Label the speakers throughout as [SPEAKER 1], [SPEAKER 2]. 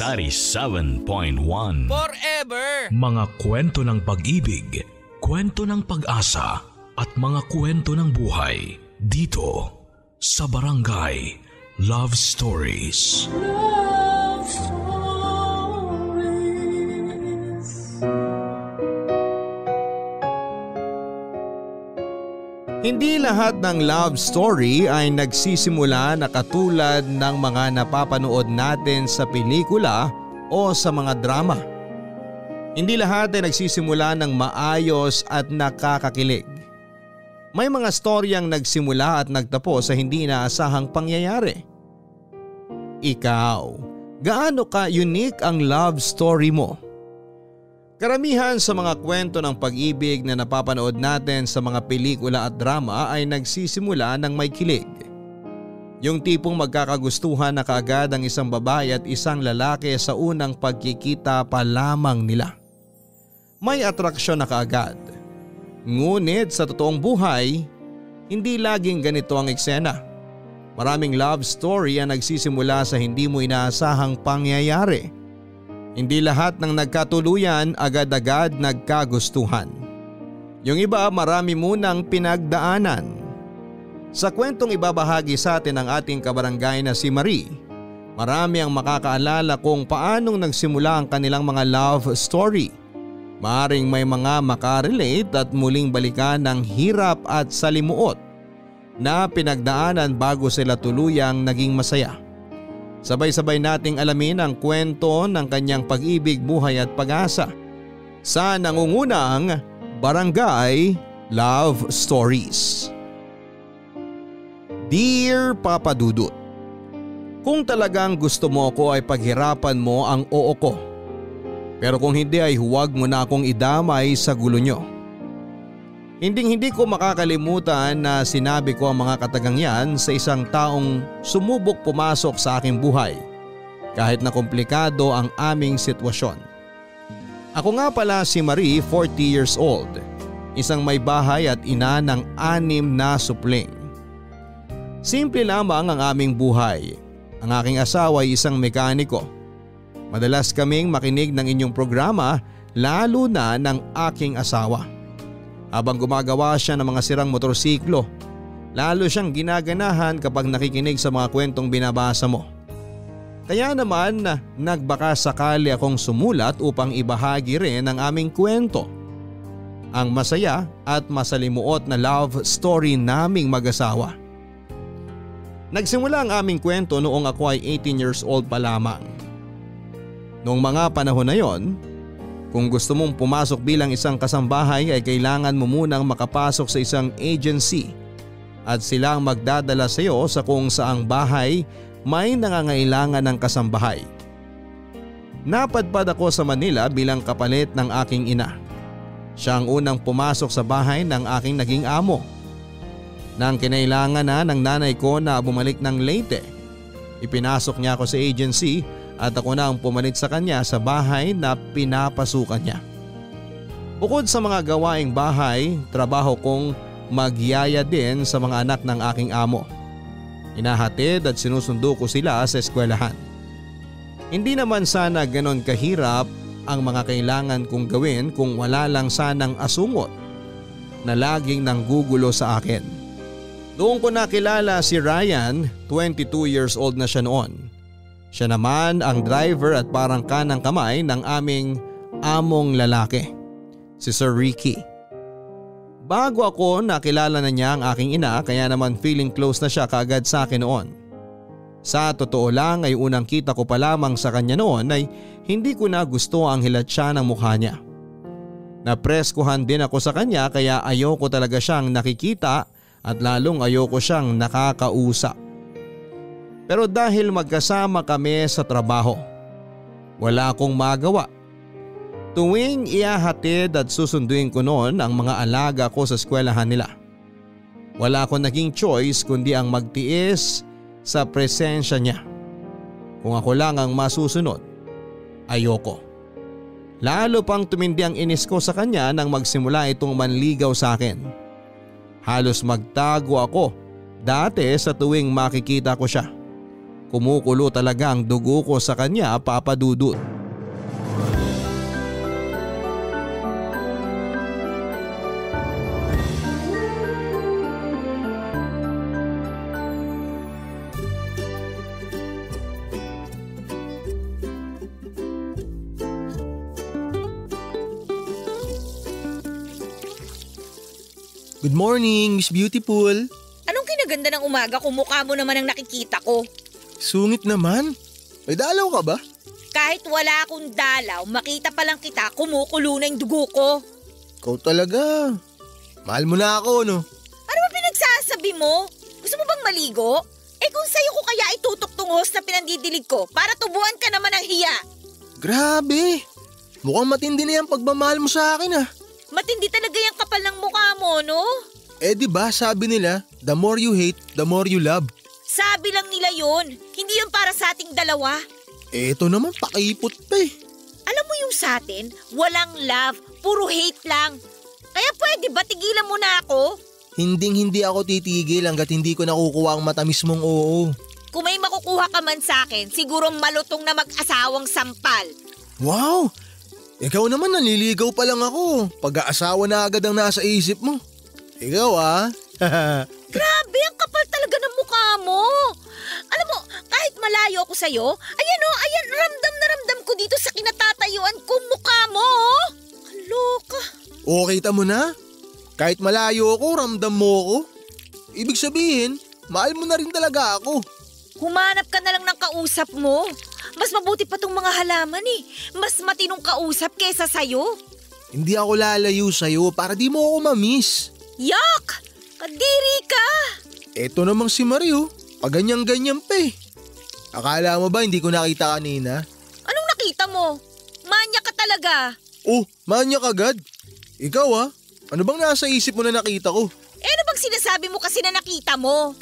[SPEAKER 1] 97.1
[SPEAKER 2] Forever!
[SPEAKER 3] Mga kwento ng pag-ibig, kwento ng pag-asa at mga kwento ng buhay dito sa Barangay Love Stories. Love
[SPEAKER 4] Hindi lahat ng love story ay nagsisimula na katulad ng mga napapanood natin sa pelikula o sa mga drama. Hindi lahat ay nagsisimula ng maayos at nakakakilig. May mga storyang nagsimula at nagtapos sa hindi inaasahang pangyayari. Ikaw, gaano ka unique ang love story mo? Karamihan sa mga kwento ng pag-ibig na napapanood natin sa mga pelikula at drama ay nagsisimula ng may kilig. Yung tipong magkakagustuhan na kaagad ang isang babae at isang lalaki sa unang pagkikita pa lamang nila. May atraksyon na kaagad Ngunit sa totoong buhay, hindi laging ganito ang eksena. Maraming love story ang nagsisimula sa hindi mo inaasahang pangyayari. Hindi lahat ng nagkatuluyan agad-agad nagkagustuhan. Yung iba marami munang pinagdaanan. Sa kwentong ibabahagi sa atin ng ating kabarangay na si Marie, marami ang makakaalala kung paanong nagsimula ang kanilang mga love story Maaring may mga makarelate at muling balikan ng hirap at salimuot na pinagdaanan bago sila tuluyang naging masaya. Sabay-sabay nating alamin ang kwento ng kanyang pag-ibig, buhay at pag-asa sa nangungunang Barangay Love Stories. Dear Papa Dudut, Kung talagang gusto mo ako ay paghirapan mo ang oo ko pero kung hindi ay huwag mo na akong idamay sa gulo nyo. Hinding hindi ko makakalimutan na sinabi ko ang mga katagang yan sa isang taong sumubok pumasok sa aking buhay kahit na komplikado ang aming sitwasyon. Ako nga pala si Marie 40 years old, isang may bahay at ina ng anim na supling. Simple lamang ang aming buhay. Ang aking asawa ay isang mekaniko Madalas kaming makinig ng inyong programa lalo na ng aking asawa. Habang gumagawa siya ng mga sirang motorsiklo, lalo siyang ginaganahan kapag nakikinig sa mga kwentong binabasa mo. Kaya naman nagbaka sakali akong sumulat upang ibahagi rin ang aming kwento. Ang masaya at masalimuot na love story naming mag-asawa. Nagsimula ang aming kwento noong ako ay 18 years old pa lamang. Noong mga panahon na yon, kung gusto mong pumasok bilang isang kasambahay ay kailangan mo munang makapasok sa isang agency at sila ang magdadala sa iyo sa kung saang bahay may nangangailangan ng kasambahay. Napadpad ako sa Manila bilang kapalit ng aking ina. Siya ang unang pumasok sa bahay ng aking naging amo. Nang kinailangan na ng nanay ko na bumalik ng Leyte, ipinasok niya ako sa agency at ako na ang pumalit sa kanya sa bahay na pinapasukan niya. Bukod sa mga gawaing bahay, trabaho kong magyaya din sa mga anak ng aking amo. Inahatid at sinusundo ko sila sa eskwelahan. Hindi naman sana ganon kahirap ang mga kailangan kong gawin kung wala lang sanang asungot na laging nanggugulo sa akin. Doon ko nakilala si Ryan, 22 years old na siya noon. Siya naman ang driver at parang kanang kamay ng aming among lalaki, si Sir Ricky. Bago ako nakilala na niya ang aking ina kaya naman feeling close na siya kaagad sa akin noon. Sa totoo lang ay unang kita ko pa lamang sa kanya noon ay hindi ko na gusto ang hilat siya ng mukha niya. Napreskuhan din ako sa kanya kaya ayoko talaga siyang nakikita at lalong ayoko siyang nakakausap. Pero dahil magkasama kami sa trabaho, wala akong magawa. Tuwing iahatid at susunduin ko noon ang mga alaga ko sa eskwelahan nila. Wala akong naging choice kundi ang magtiis sa presensya niya. Kung ako lang ang masusunod, ayoko. Lalo pang tumindi ang inis ko sa kanya nang magsimula itong manligaw sa akin. Halos magtago ako dati sa tuwing makikita ko siya. Kumukulo talaga ang dugo ko sa kanya papadudot.
[SPEAKER 1] Good morning, Miss Beautiful.
[SPEAKER 2] Anong kinaganda ng umaga kung mukha mo naman ang nakikita ko?
[SPEAKER 1] Sungit naman. May dalaw ka ba?
[SPEAKER 2] Kahit wala akong dalaw, makita pa lang kita, kumukulo na yung dugo ko.
[SPEAKER 1] Ikaw talaga. Mahal mo na ako, no?
[SPEAKER 2] Ano ba pinagsasabi mo? Gusto mo bang maligo? Eh kung sa'yo ko kaya itutok tong hose na pinandidilig ko para tubuan ka naman ng hiya.
[SPEAKER 1] Grabe. Mukhang matindi na yung pagmamahal mo sa akin, ah.
[SPEAKER 2] Matindi talaga yung kapal ng mukha mo, no?
[SPEAKER 1] Eh di ba sabi nila, the more you hate, the more you love.
[SPEAKER 2] Sabi lang nila yun. Hindi yun para sa ating dalawa.
[SPEAKER 1] Eh ito naman pakipot pa eh.
[SPEAKER 2] Alam mo yung sa atin, walang love, puro hate lang. Kaya pwede ba tigilan mo na ako?
[SPEAKER 1] Hinding hindi ako titigil hanggat hindi ko nakukuha ang matamis mong oo.
[SPEAKER 2] Kung may makukuha ka man sa akin, siguro malutong na mag-asawang sampal.
[SPEAKER 1] Wow! Ikaw naman naliligaw pa lang ako. Pag-aasawa na agad ang nasa isip mo. Ikaw ah.
[SPEAKER 2] Grabe, ang kapal talaga ng mukha mo. Alam mo, kahit malayo ako sa'yo, ayan o, ayan, ramdam na ramdam ko dito sa kinatatayuan kong mukha mo. oh. Kaloka.
[SPEAKER 1] o kita mo na? Kahit malayo ako, ramdam mo ako. Ibig sabihin, mahal mo na rin talaga ako.
[SPEAKER 2] Humanap ka na lang ng kausap mo. Mas mabuti pa tong mga halaman eh. Mas matinong kausap kesa sa'yo.
[SPEAKER 1] Hindi ako lalayo sa'yo para di mo ako mamiss.
[SPEAKER 2] Yak! Kadiri ka!
[SPEAKER 1] Eto namang si Mario, paganyan-ganyan pa eh. Akala mo ba hindi ko nakita kanina?
[SPEAKER 2] Anong nakita mo? Manya ka talaga.
[SPEAKER 1] Oh, manyak agad. Ikaw ah, ano bang nasa isip mo na nakita ko?
[SPEAKER 2] Eh ano bang sinasabi mo kasi na nakita mo?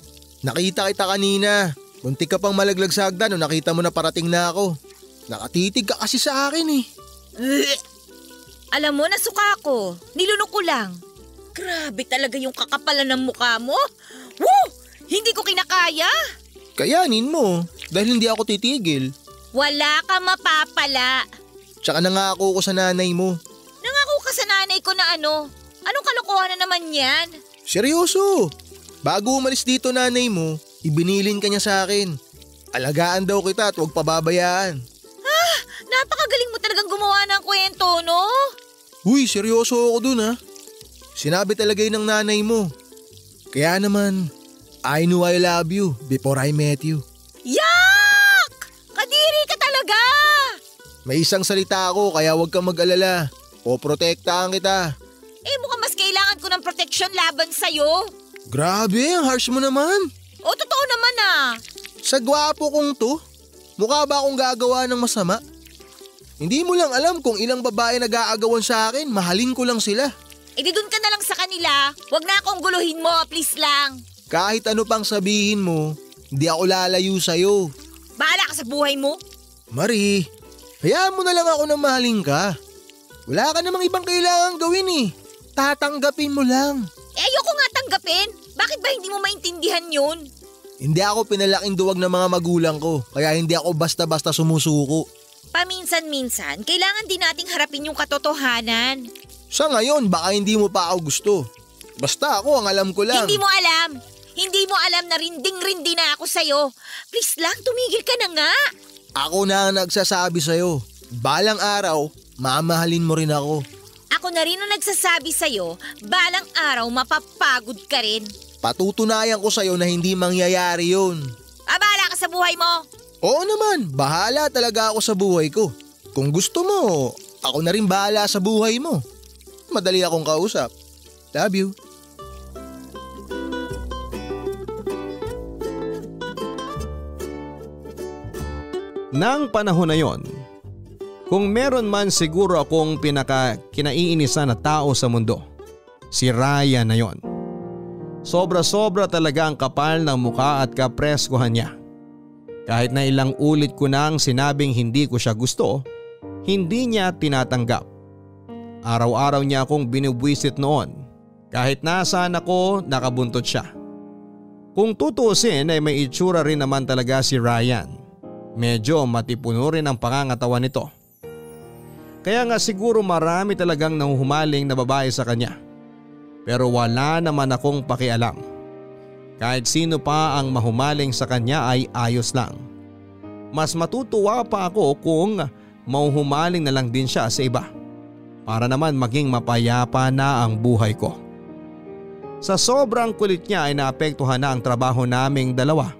[SPEAKER 1] Nakita kita kanina. Muntik ka pang malaglag sa hagdan nung nakita mo na parating na ako. Nakatitig ka kasi sa akin eh.
[SPEAKER 2] Alam mo, nasuka ko. Nilunok ko lang. Grabe talaga yung kakapalan ng mukha mo. Woo! Hindi ko kinakaya.
[SPEAKER 1] Kayanin mo, dahil hindi ako titigil.
[SPEAKER 2] Wala ka mapapala.
[SPEAKER 1] Tsaka nangako ko sa nanay mo.
[SPEAKER 2] Nangako ka sa nanay ko na ano. Anong kalokohan na naman yan?
[SPEAKER 1] Seryoso! Bago umalis dito nanay mo, ibinilin ka niya sa akin. Alagaan daw kita at huwag pababayaan.
[SPEAKER 2] Napakagaling mo talagang gumawa ng kwento, no?
[SPEAKER 1] Uy, seryoso ako dun ha. Sinabi talaga yun ng nanay mo. Kaya naman, I knew I love you before I met you.
[SPEAKER 2] Yak! Kadiri ka talaga!
[SPEAKER 1] May isang salita ako kaya huwag kang mag-alala. O protektahan kita.
[SPEAKER 2] Eh mukhang mas kailangan ko ng protection laban sa'yo.
[SPEAKER 1] Grabe, ang harsh mo naman.
[SPEAKER 2] O totoo naman ah.
[SPEAKER 1] Sa gwapo kong to, mukha ba akong gagawa ng masama? Hindi mo lang alam kung ilang babae nag-aagawan sa akin, mahalin ko lang sila.
[SPEAKER 2] E di dun ka na lang sa kanila. Huwag na akong guluhin mo, please lang.
[SPEAKER 1] Kahit ano pang sabihin mo, hindi ako lalayo sa'yo.
[SPEAKER 2] Bahala ka sa buhay mo.
[SPEAKER 1] Marie, hayaan mo na lang ako na mahalin ka. Wala ka namang ibang kailangan gawin eh. Tatanggapin mo lang.
[SPEAKER 2] Eh ayoko nga tanggapin. Bakit ba hindi mo maintindihan yun?
[SPEAKER 1] Hindi ako pinalaking duwag ng mga magulang ko, kaya hindi ako basta-basta sumusuko.
[SPEAKER 2] Paminsan-minsan, kailangan din nating harapin yung katotohanan.
[SPEAKER 1] Sa ngayon, baka hindi mo pa ako gusto. Basta ako, ang alam ko lang.
[SPEAKER 2] Hindi mo alam. Hindi mo alam na rinding-rindi na ako sa'yo. Please lang, tumigil ka na nga.
[SPEAKER 1] Ako na ang nagsasabi sa'yo. Balang araw, mamahalin mo rin ako.
[SPEAKER 2] Ako na rin ang nagsasabi sa'yo, balang araw mapapagod ka rin.
[SPEAKER 1] Patutunayan ko sa'yo na hindi mangyayari yun.
[SPEAKER 2] Abala ka sa buhay mo.
[SPEAKER 1] Oo naman, bahala talaga ako sa buhay ko. Kung gusto mo, ako na rin bahala sa buhay mo. Madali akong kausap. Love you.
[SPEAKER 4] Nang panahon na yon, kung meron man siguro akong pinaka kinaiinisan na tao sa mundo, si Raya na yon. Sobra-sobra talaga ang kapal ng muka at kapreskuhan niya. Kahit na ilang ulit ko nang sinabing hindi ko siya gusto, hindi niya tinatanggap. Araw-araw niya akong binubwisit noon kahit nasaan ako nakabuntot siya. Kung tutuusin ay may itsura rin naman talaga si Ryan. Medyo matipuno rin ang pangangatawan nito. Kaya nga siguro marami talagang nahuhumaling na babae sa kanya. Pero wala naman akong pakialam. Kahit sino pa ang mahumaling sa kanya ay ayos lang. Mas matutuwa pa ako kung mauhumaling na lang din siya sa iba. Para naman maging mapayapa na ang buhay ko. Sa sobrang kulit niya ay naapektuhan na ang trabaho naming dalawa.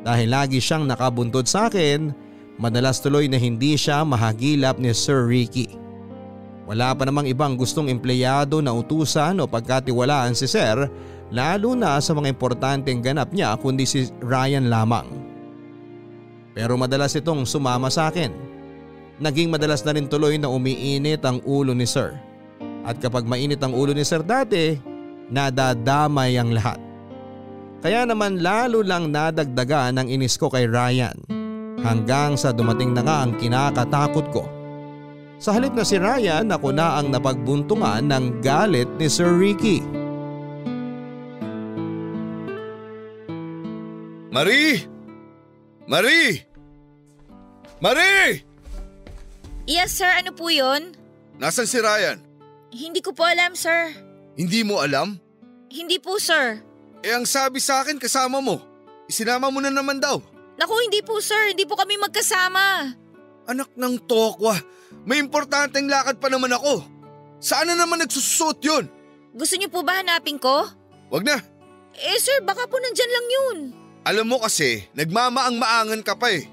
[SPEAKER 4] Dahil lagi siyang nakabuntod sa akin, madalas tuloy na hindi siya mahagilap ni Sir Ricky. Wala pa namang ibang gustong empleyado na utusan o pagkatiwalaan si Sir lalo na sa mga importanteng ganap niya kundi si Ryan lamang. Pero madalas itong sumama sa akin. Naging madalas na rin tuloy na umiinit ang ulo ni Sir. At kapag mainit ang ulo ni Sir dati, nadadamay ang lahat. Kaya naman lalo lang nadagdagan ang inis ko kay Ryan hanggang sa dumating na nga ang kinakatakot ko. Sa halip na si Ryan ako na ang napagbuntungan ng galit ni Sir Ricky.
[SPEAKER 5] Marie! Marie! Marie!
[SPEAKER 2] Yes sir, ano po yun?
[SPEAKER 5] Nasaan si Ryan?
[SPEAKER 2] Hindi ko po alam sir.
[SPEAKER 5] Hindi mo alam?
[SPEAKER 2] Hindi po sir.
[SPEAKER 5] Eh ang sabi sa akin kasama mo. Isinama mo na naman daw.
[SPEAKER 2] Naku, hindi po sir. Hindi po kami magkasama.
[SPEAKER 5] Anak ng tokwa, may importanteng lakad pa naman ako. Saan na naman nagsusuot yun?
[SPEAKER 2] Gusto niyo po ba hanapin ko?
[SPEAKER 5] Wag na.
[SPEAKER 2] Eh sir, baka po nandyan lang yun.
[SPEAKER 5] Alam mo kasi, nagmamaang-maangan ka pa eh.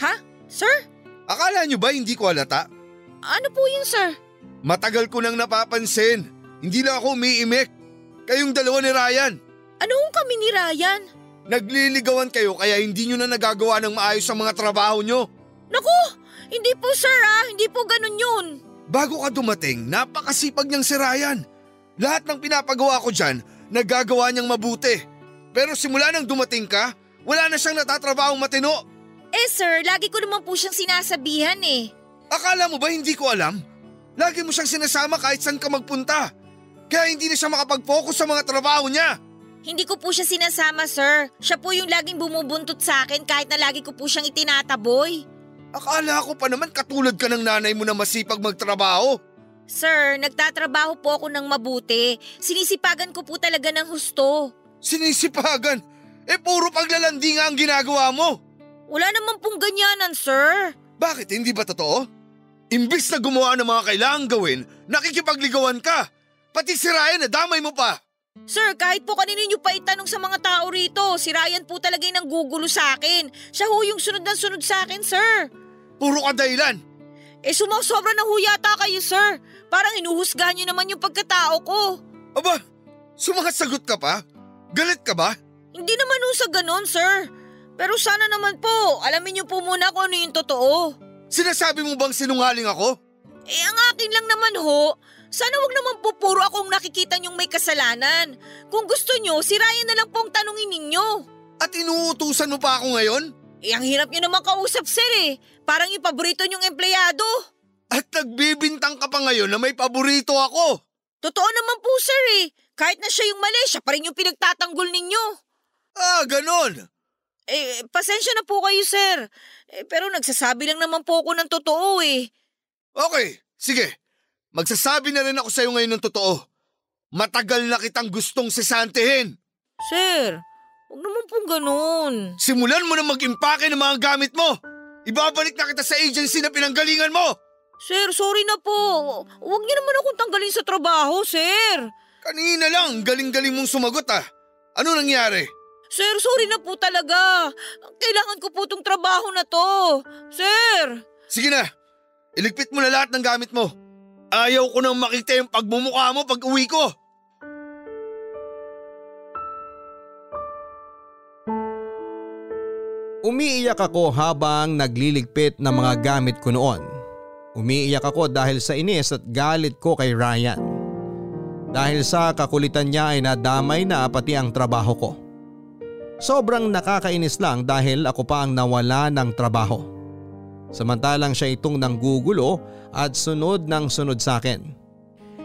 [SPEAKER 2] Ha? Sir?
[SPEAKER 5] Akala nyo ba hindi ko halata?
[SPEAKER 2] Ano po yun sir?
[SPEAKER 5] Matagal ko nang napapansin. Hindi lang ako umiimik. Kayong dalawa ni Ryan.
[SPEAKER 2] Ano kung kami ni Ryan?
[SPEAKER 5] Nagliligawan kayo kaya hindi nyo na nagagawa ng maayos ang mga trabaho nyo.
[SPEAKER 2] Naku, hindi po sir ah. Hindi po ganun yun.
[SPEAKER 5] Bago ka dumating, napakasipag niyang si Ryan. Lahat ng pinapagawa ko dyan, nagagawa niyang mabuti. Pero simula nang dumating ka, wala na siyang natatrabahong matino.
[SPEAKER 2] Eh sir, lagi ko naman po siyang sinasabihan eh.
[SPEAKER 5] Akala mo ba hindi ko alam? Lagi mo siyang sinasama kahit saan ka magpunta. Kaya hindi na siya makapag-focus sa mga trabaho niya.
[SPEAKER 2] Hindi ko po siya sinasama sir. Siya po yung laging bumubuntot sa akin kahit na lagi ko po siyang itinataboy.
[SPEAKER 5] Akala ko pa naman katulad ka ng nanay mo na masipag magtrabaho.
[SPEAKER 2] Sir, nagtatrabaho po ako ng mabuti. Sinisipagan ko po talaga ng husto.
[SPEAKER 5] Sinisipagan? Eh puro paglalandi nga ang ginagawa mo.
[SPEAKER 2] Wala naman pong ganyanan, sir.
[SPEAKER 5] Bakit hindi ba totoo? Imbis na gumawa ng mga kailangang gawin, nakikipagligawan ka. Pati si Ryan, nadamay mo pa.
[SPEAKER 2] Sir, kahit po kanino niyo pa itanong sa mga tao rito, si Ryan po talaga yung nanggugulo sa akin. Siya ho yung sunod na sunod sa akin, sir.
[SPEAKER 5] Puro ka dahilan.
[SPEAKER 2] Eh sumasobra na ho yata kayo, sir. Parang inuhusgahan niyo naman yung pagkatao ko.
[SPEAKER 5] Aba, sumasagot ka pa? Galit ka ba?
[SPEAKER 2] Hindi naman ho sa ganon, sir. Pero sana naman po, alamin niyo po muna kung ano yung totoo.
[SPEAKER 5] Sinasabi mo bang sinungaling ako?
[SPEAKER 2] Eh ang akin lang naman ho, sana wag naman po puro akong nakikita niyong may kasalanan. Kung gusto niyo, si Ryan na lang pong tanungin ninyo.
[SPEAKER 5] At inuutusan mo pa ako ngayon?
[SPEAKER 2] Eh ang hirap niyo naman kausap sir eh. Parang yung paborito niyong empleyado.
[SPEAKER 5] At nagbibintang ka pa ngayon na may paborito ako.
[SPEAKER 2] Totoo naman po sir eh. Kahit na siya yung mali, siya pa rin yung pinagtatanggol ninyo.
[SPEAKER 5] Ah, ganon.
[SPEAKER 2] Eh, pasensya na po kayo sir. Eh, pero nagsasabi lang naman po ako ng totoo eh.
[SPEAKER 5] Okay, sige. Magsasabi na rin ako sa'yo ngayon ng totoo. Matagal na kitang gustong sisantihin.
[SPEAKER 2] Sir, huwag naman pong ganun.
[SPEAKER 5] Simulan mo na mag-impake ng mga gamit mo. Ibabalik na kita sa agency na pinanggalingan mo.
[SPEAKER 2] Sir, sorry na po. Huwag niyo naman akong tanggalin sa trabaho, sir.
[SPEAKER 5] Kanina lang, galing-galing mong sumagot ah. Ano nangyari?
[SPEAKER 2] Sir, sorry na po talaga. Kailangan ko po tong trabaho na to. Sir!
[SPEAKER 5] Sige na, iligpit mo na lahat ng gamit mo. Ayaw ko nang makita yung pagmumukha mo pag uwi ko.
[SPEAKER 4] Umiiyak ako habang nagliligpit ng mga gamit ko noon. Umiiyak ako dahil sa inis at galit ko kay Ryan. Dahil sa kakulitan niya ay nadamay na pati ang trabaho ko. Sobrang nakakainis lang dahil ako pa ang nawala ng trabaho. Samantalang siya itong nanggugulo at sunod ng sunod sa akin.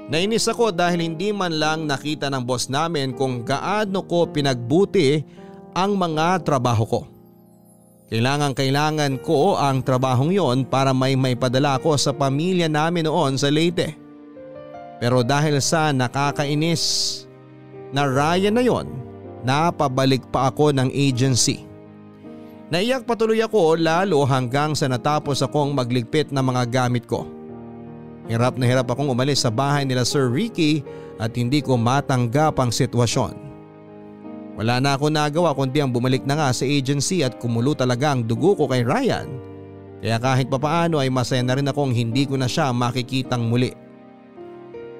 [SPEAKER 4] Nainis ako dahil hindi man lang nakita ng boss namin kung gaano ko pinagbuti ang mga trabaho ko. Kailangan kailangan ko ang trabahong yon para may maipadala ko sa pamilya namin noon sa Leyte. Pero dahil sa nakakainis na Ryan na yon, napabalik pa ako ng agency. Naiyak patuloy ako lalo hanggang sa natapos akong magligpit ng mga gamit ko. Hirap na hirap akong umalis sa bahay nila Sir Ricky at hindi ko matanggap ang sitwasyon. Wala na ako nagawa kundi ang bumalik na nga sa agency at kumulo talaga ang dugo ko kay Ryan. Kaya kahit papaano ay masaya na rin akong hindi ko na siya makikitang muli.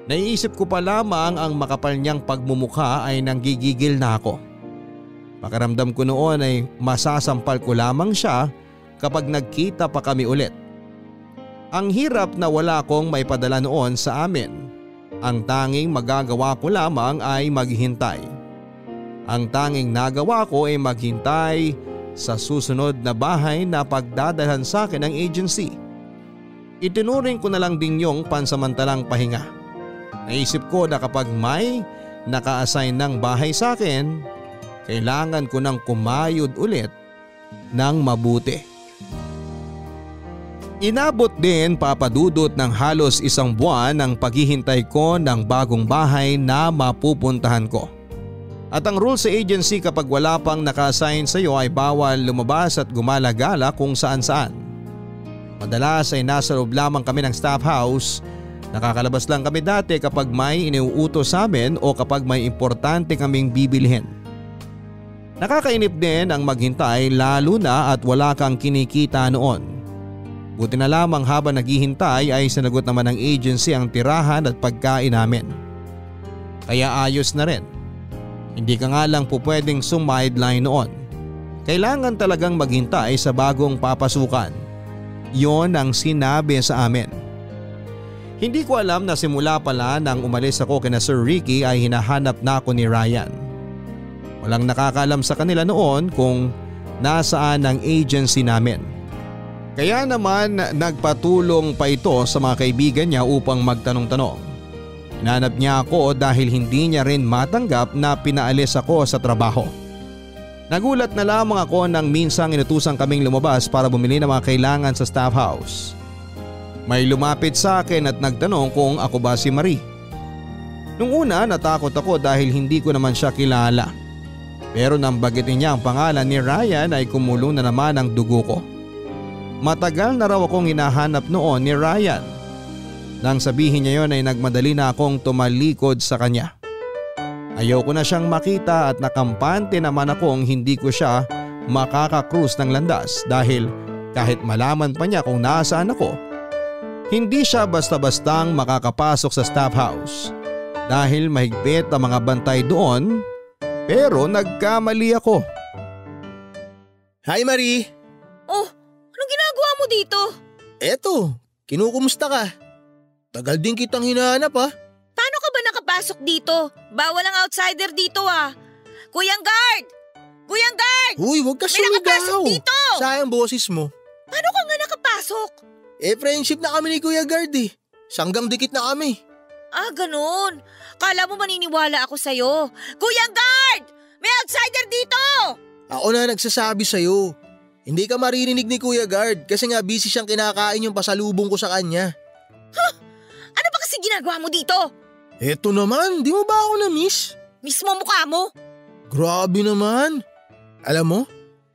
[SPEAKER 4] Naiisip ko pa lamang ang makapal niyang pagmumukha ay nanggigigil na ako. Pakiramdam ko noon ay masasampal ko lamang siya kapag nagkita pa kami ulit. Ang hirap na wala akong maipadala noon sa amin. Ang tanging magagawa ko lamang ay maghintay. Ang tanging nagawa ko ay maghintay sa susunod na bahay na pagdadalhan sa akin ng agency. Itinuring ko na lang din yung pansamantalang pahinga. Naisip ko na kapag may naka-assign ng bahay sa akin, kailangan ko nang kumayod ulit ng mabuti. Inabot din papadudot ng halos isang buwan ang paghihintay ko ng bagong bahay na mapupuntahan ko. At ang rule sa agency kapag wala pang naka-assign sa iyo ay bawal lumabas at gumala-gala kung saan saan. Madalas ay nasa loob lamang kami ng staff house. Nakakalabas lang kami dati kapag may iniuutos sa amin o kapag may importante kaming bibilhin. Nakakainip din ang maghintay lalo na at wala kang kinikita noon. Buti na lamang habang naghihintay ay sinagot naman ng agency ang tirahan at pagkain namin. Kaya ayos na rin. Hindi ka nga lang po pwedeng sumideline noon. Kailangan talagang maghintay sa bagong papasukan. Yon ang sinabi sa amin. Hindi ko alam na simula pala nang umalis ako kina Sir Ricky ay hinahanap na ako ni Ryan. Walang nakakalam sa kanila noon kung nasaan ang agency namin. Kaya naman nagpatulong pa ito sa mga kaibigan niya upang magtanong-tanong. Hinanap niya ako dahil hindi niya rin matanggap na pinaalis ako sa trabaho. Nagulat na lamang ako nang minsang inutusan kaming lumabas para bumili ng mga kailangan sa staff house. May lumapit sa akin at nagtanong kung ako ba si Marie. Nung una natakot ako dahil hindi ko naman siya kilala. Pero nang bagitin niya ang pangalan ni Ryan ay kumulo na naman ang dugo ko. Matagal na raw akong hinahanap noon ni Ryan nang sabihin niya yon ay nagmadali na akong tumalikod sa kanya. Ayaw ko na siyang makita at nakampante naman akong hindi ko siya makakakrus ng landas dahil kahit malaman pa niya kung nasaan ako, hindi siya basta-bastang makakapasok sa staff house dahil mahigpit ang mga bantay doon pero nagkamali ako.
[SPEAKER 1] Hi Marie!
[SPEAKER 2] Oh, anong ginagawa mo dito?
[SPEAKER 1] Eto, kinukumusta ka? Tagal din kitang hinahanap ha.
[SPEAKER 2] Paano ka ba nakapasok dito? Bawal ang outsider dito ah. Kuyang guard! Kuyang guard!
[SPEAKER 1] Uy, wag ka
[SPEAKER 2] May nakapasok
[SPEAKER 1] sumigaw.
[SPEAKER 2] dito!
[SPEAKER 1] Sayang boses mo.
[SPEAKER 2] Paano ka nga nakapasok?
[SPEAKER 1] Eh, friendship na kami ni Kuya Guard eh. Sanggang dikit na kami.
[SPEAKER 2] Ah, ganun. Kala mo maniniwala ako sa'yo. Kuyang guard! May outsider dito!
[SPEAKER 1] Ako na nagsasabi sa'yo. Hindi ka maririnig ni Kuya Guard kasi nga busy siyang kinakain yung pasalubong ko sa kanya.
[SPEAKER 2] Huh? Ano ba kasi ginagawa mo dito?
[SPEAKER 1] Eto naman, di mo ba ako na-miss?
[SPEAKER 2] Mismo mukha mo?
[SPEAKER 1] Grabe naman. Alam mo,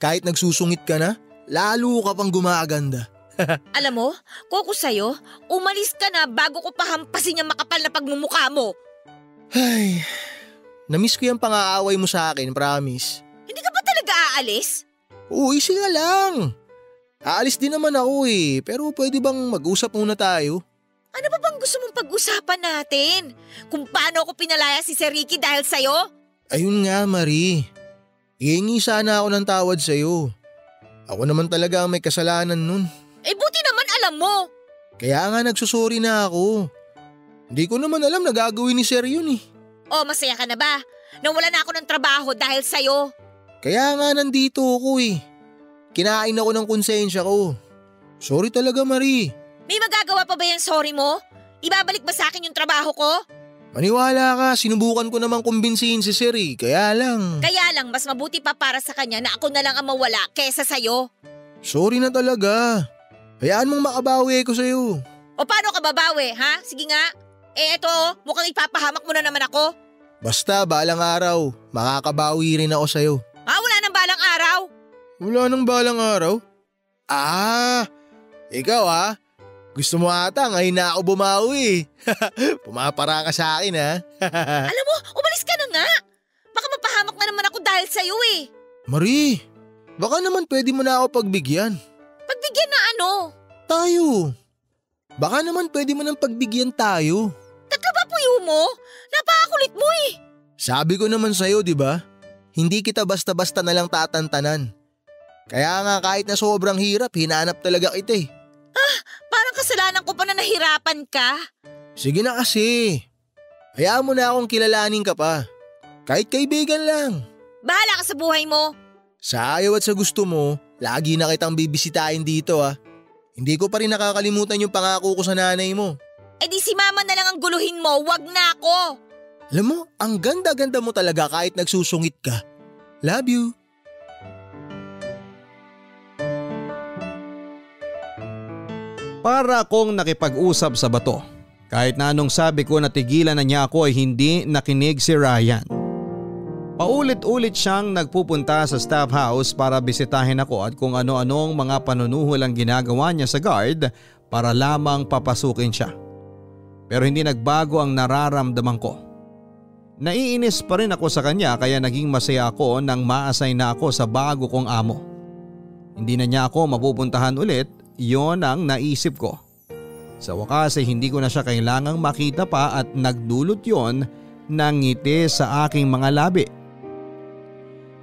[SPEAKER 1] kahit nagsusungit ka na, lalo ka pang gumaganda.
[SPEAKER 2] Alam mo, koko sa'yo, umalis ka na bago ko pahampasin yung makapal na pagmumukha mo.
[SPEAKER 1] Ay, namiss ko yung pang-aaway mo sa akin, promise.
[SPEAKER 2] Hindi ka ba talaga aalis?
[SPEAKER 1] Uy, sige lang. Aalis din naman ako eh, pero pwede bang mag-usap muna tayo?
[SPEAKER 2] Ano ba bang gusto mong pag-usapan natin? Kung paano ako pinalaya si Sir Ricky dahil sa'yo?
[SPEAKER 1] Ayun nga, Marie. Ihingi sana ako ng tawad sa'yo. Ako naman talaga ang may kasalanan nun.
[SPEAKER 2] Eh buti naman alam mo.
[SPEAKER 1] Kaya nga nagsusuri na ako. Hindi ko naman alam na gagawin ni Sir yun eh.
[SPEAKER 2] Oh, masaya ka na ba? Nawala na ako ng trabaho dahil sa'yo.
[SPEAKER 1] Kaya nga nandito ako eh. Kinain ako ng konsensya ko. Sorry talaga, Marie.
[SPEAKER 2] May magagawa pa ba yung sorry mo? Ibabalik ba sa akin yung trabaho ko?
[SPEAKER 1] Maniwala ka, sinubukan ko namang kumbinsihin si Sir eh. Kaya lang,
[SPEAKER 2] Kaya lang, mas mabuti pa para sa kanya na ako na lang ang mawala kesa sa'yo.
[SPEAKER 1] sorry na talaga. Hayaan mong makabawi ko sa'yo.
[SPEAKER 2] O paano ka babawi, ha? Sige nga. Eh eto, mukhang ipapahamak mo na naman ako.
[SPEAKER 1] Basta, balang araw, makakabawi rin ako sa'yo.
[SPEAKER 2] Ah, wala nang balang araw.
[SPEAKER 1] Wala nang balang araw? Ah, ikaw ha? Gusto mo ata ngayon na ako bumawi. Pumapara ka sa akin ha.
[SPEAKER 2] Alam mo, umalis ka na nga. Baka mapahamak na naman ako dahil sa'yo eh.
[SPEAKER 1] Marie, baka naman pwede mo na ako pagbigyan.
[SPEAKER 2] Pagbigyan na ano?
[SPEAKER 1] Tayo. Baka naman pwede mo nang pagbigyan tayo.
[SPEAKER 2] Tatlo ba puyo mo? Napakakulit mo eh.
[SPEAKER 1] Sabi ko naman sa'yo, di ba? Hindi kita basta-basta na lang tatantanan. Kaya nga kahit na sobrang hirap, hinanap talaga kita eh.
[SPEAKER 2] Parang kasalanan ko pa na nahirapan ka.
[SPEAKER 1] Sige na kasi. Hayaan mo na akong kilalanin ka pa. Kahit kaibigan lang.
[SPEAKER 2] Bahala ka sa buhay mo.
[SPEAKER 1] Sa ayaw at sa gusto mo, lagi na kitang bibisitahin dito ah. Hindi ko pa rin nakakalimutan yung pangako ko sa nanay mo.
[SPEAKER 2] Eh di si mama na lang ang guluhin mo, wag na ako.
[SPEAKER 1] Alam mo, ang ganda-ganda mo talaga kahit nagsusungit ka. Love you.
[SPEAKER 4] Para akong nakipag-usap sa bato. Kahit na anong sabi ko na tigilan na niya ako ay hindi nakinig si Ryan. Paulit-ulit siyang nagpupunta sa staff house para bisitahin ako at kung ano-anong mga panunuhol ang ginagawa niya sa guard para lamang papasukin siya. Pero hindi nagbago ang nararamdaman ko. Naiinis pa rin ako sa kanya kaya naging masaya ako nang ma-assign na ako sa bago kong amo. Hindi na niya ako mapupuntahan ulit, yon ang naisip ko. Sa wakas ay hindi ko na siya kailangang makita pa at nagdulot yon ng ngiti sa aking mga labi.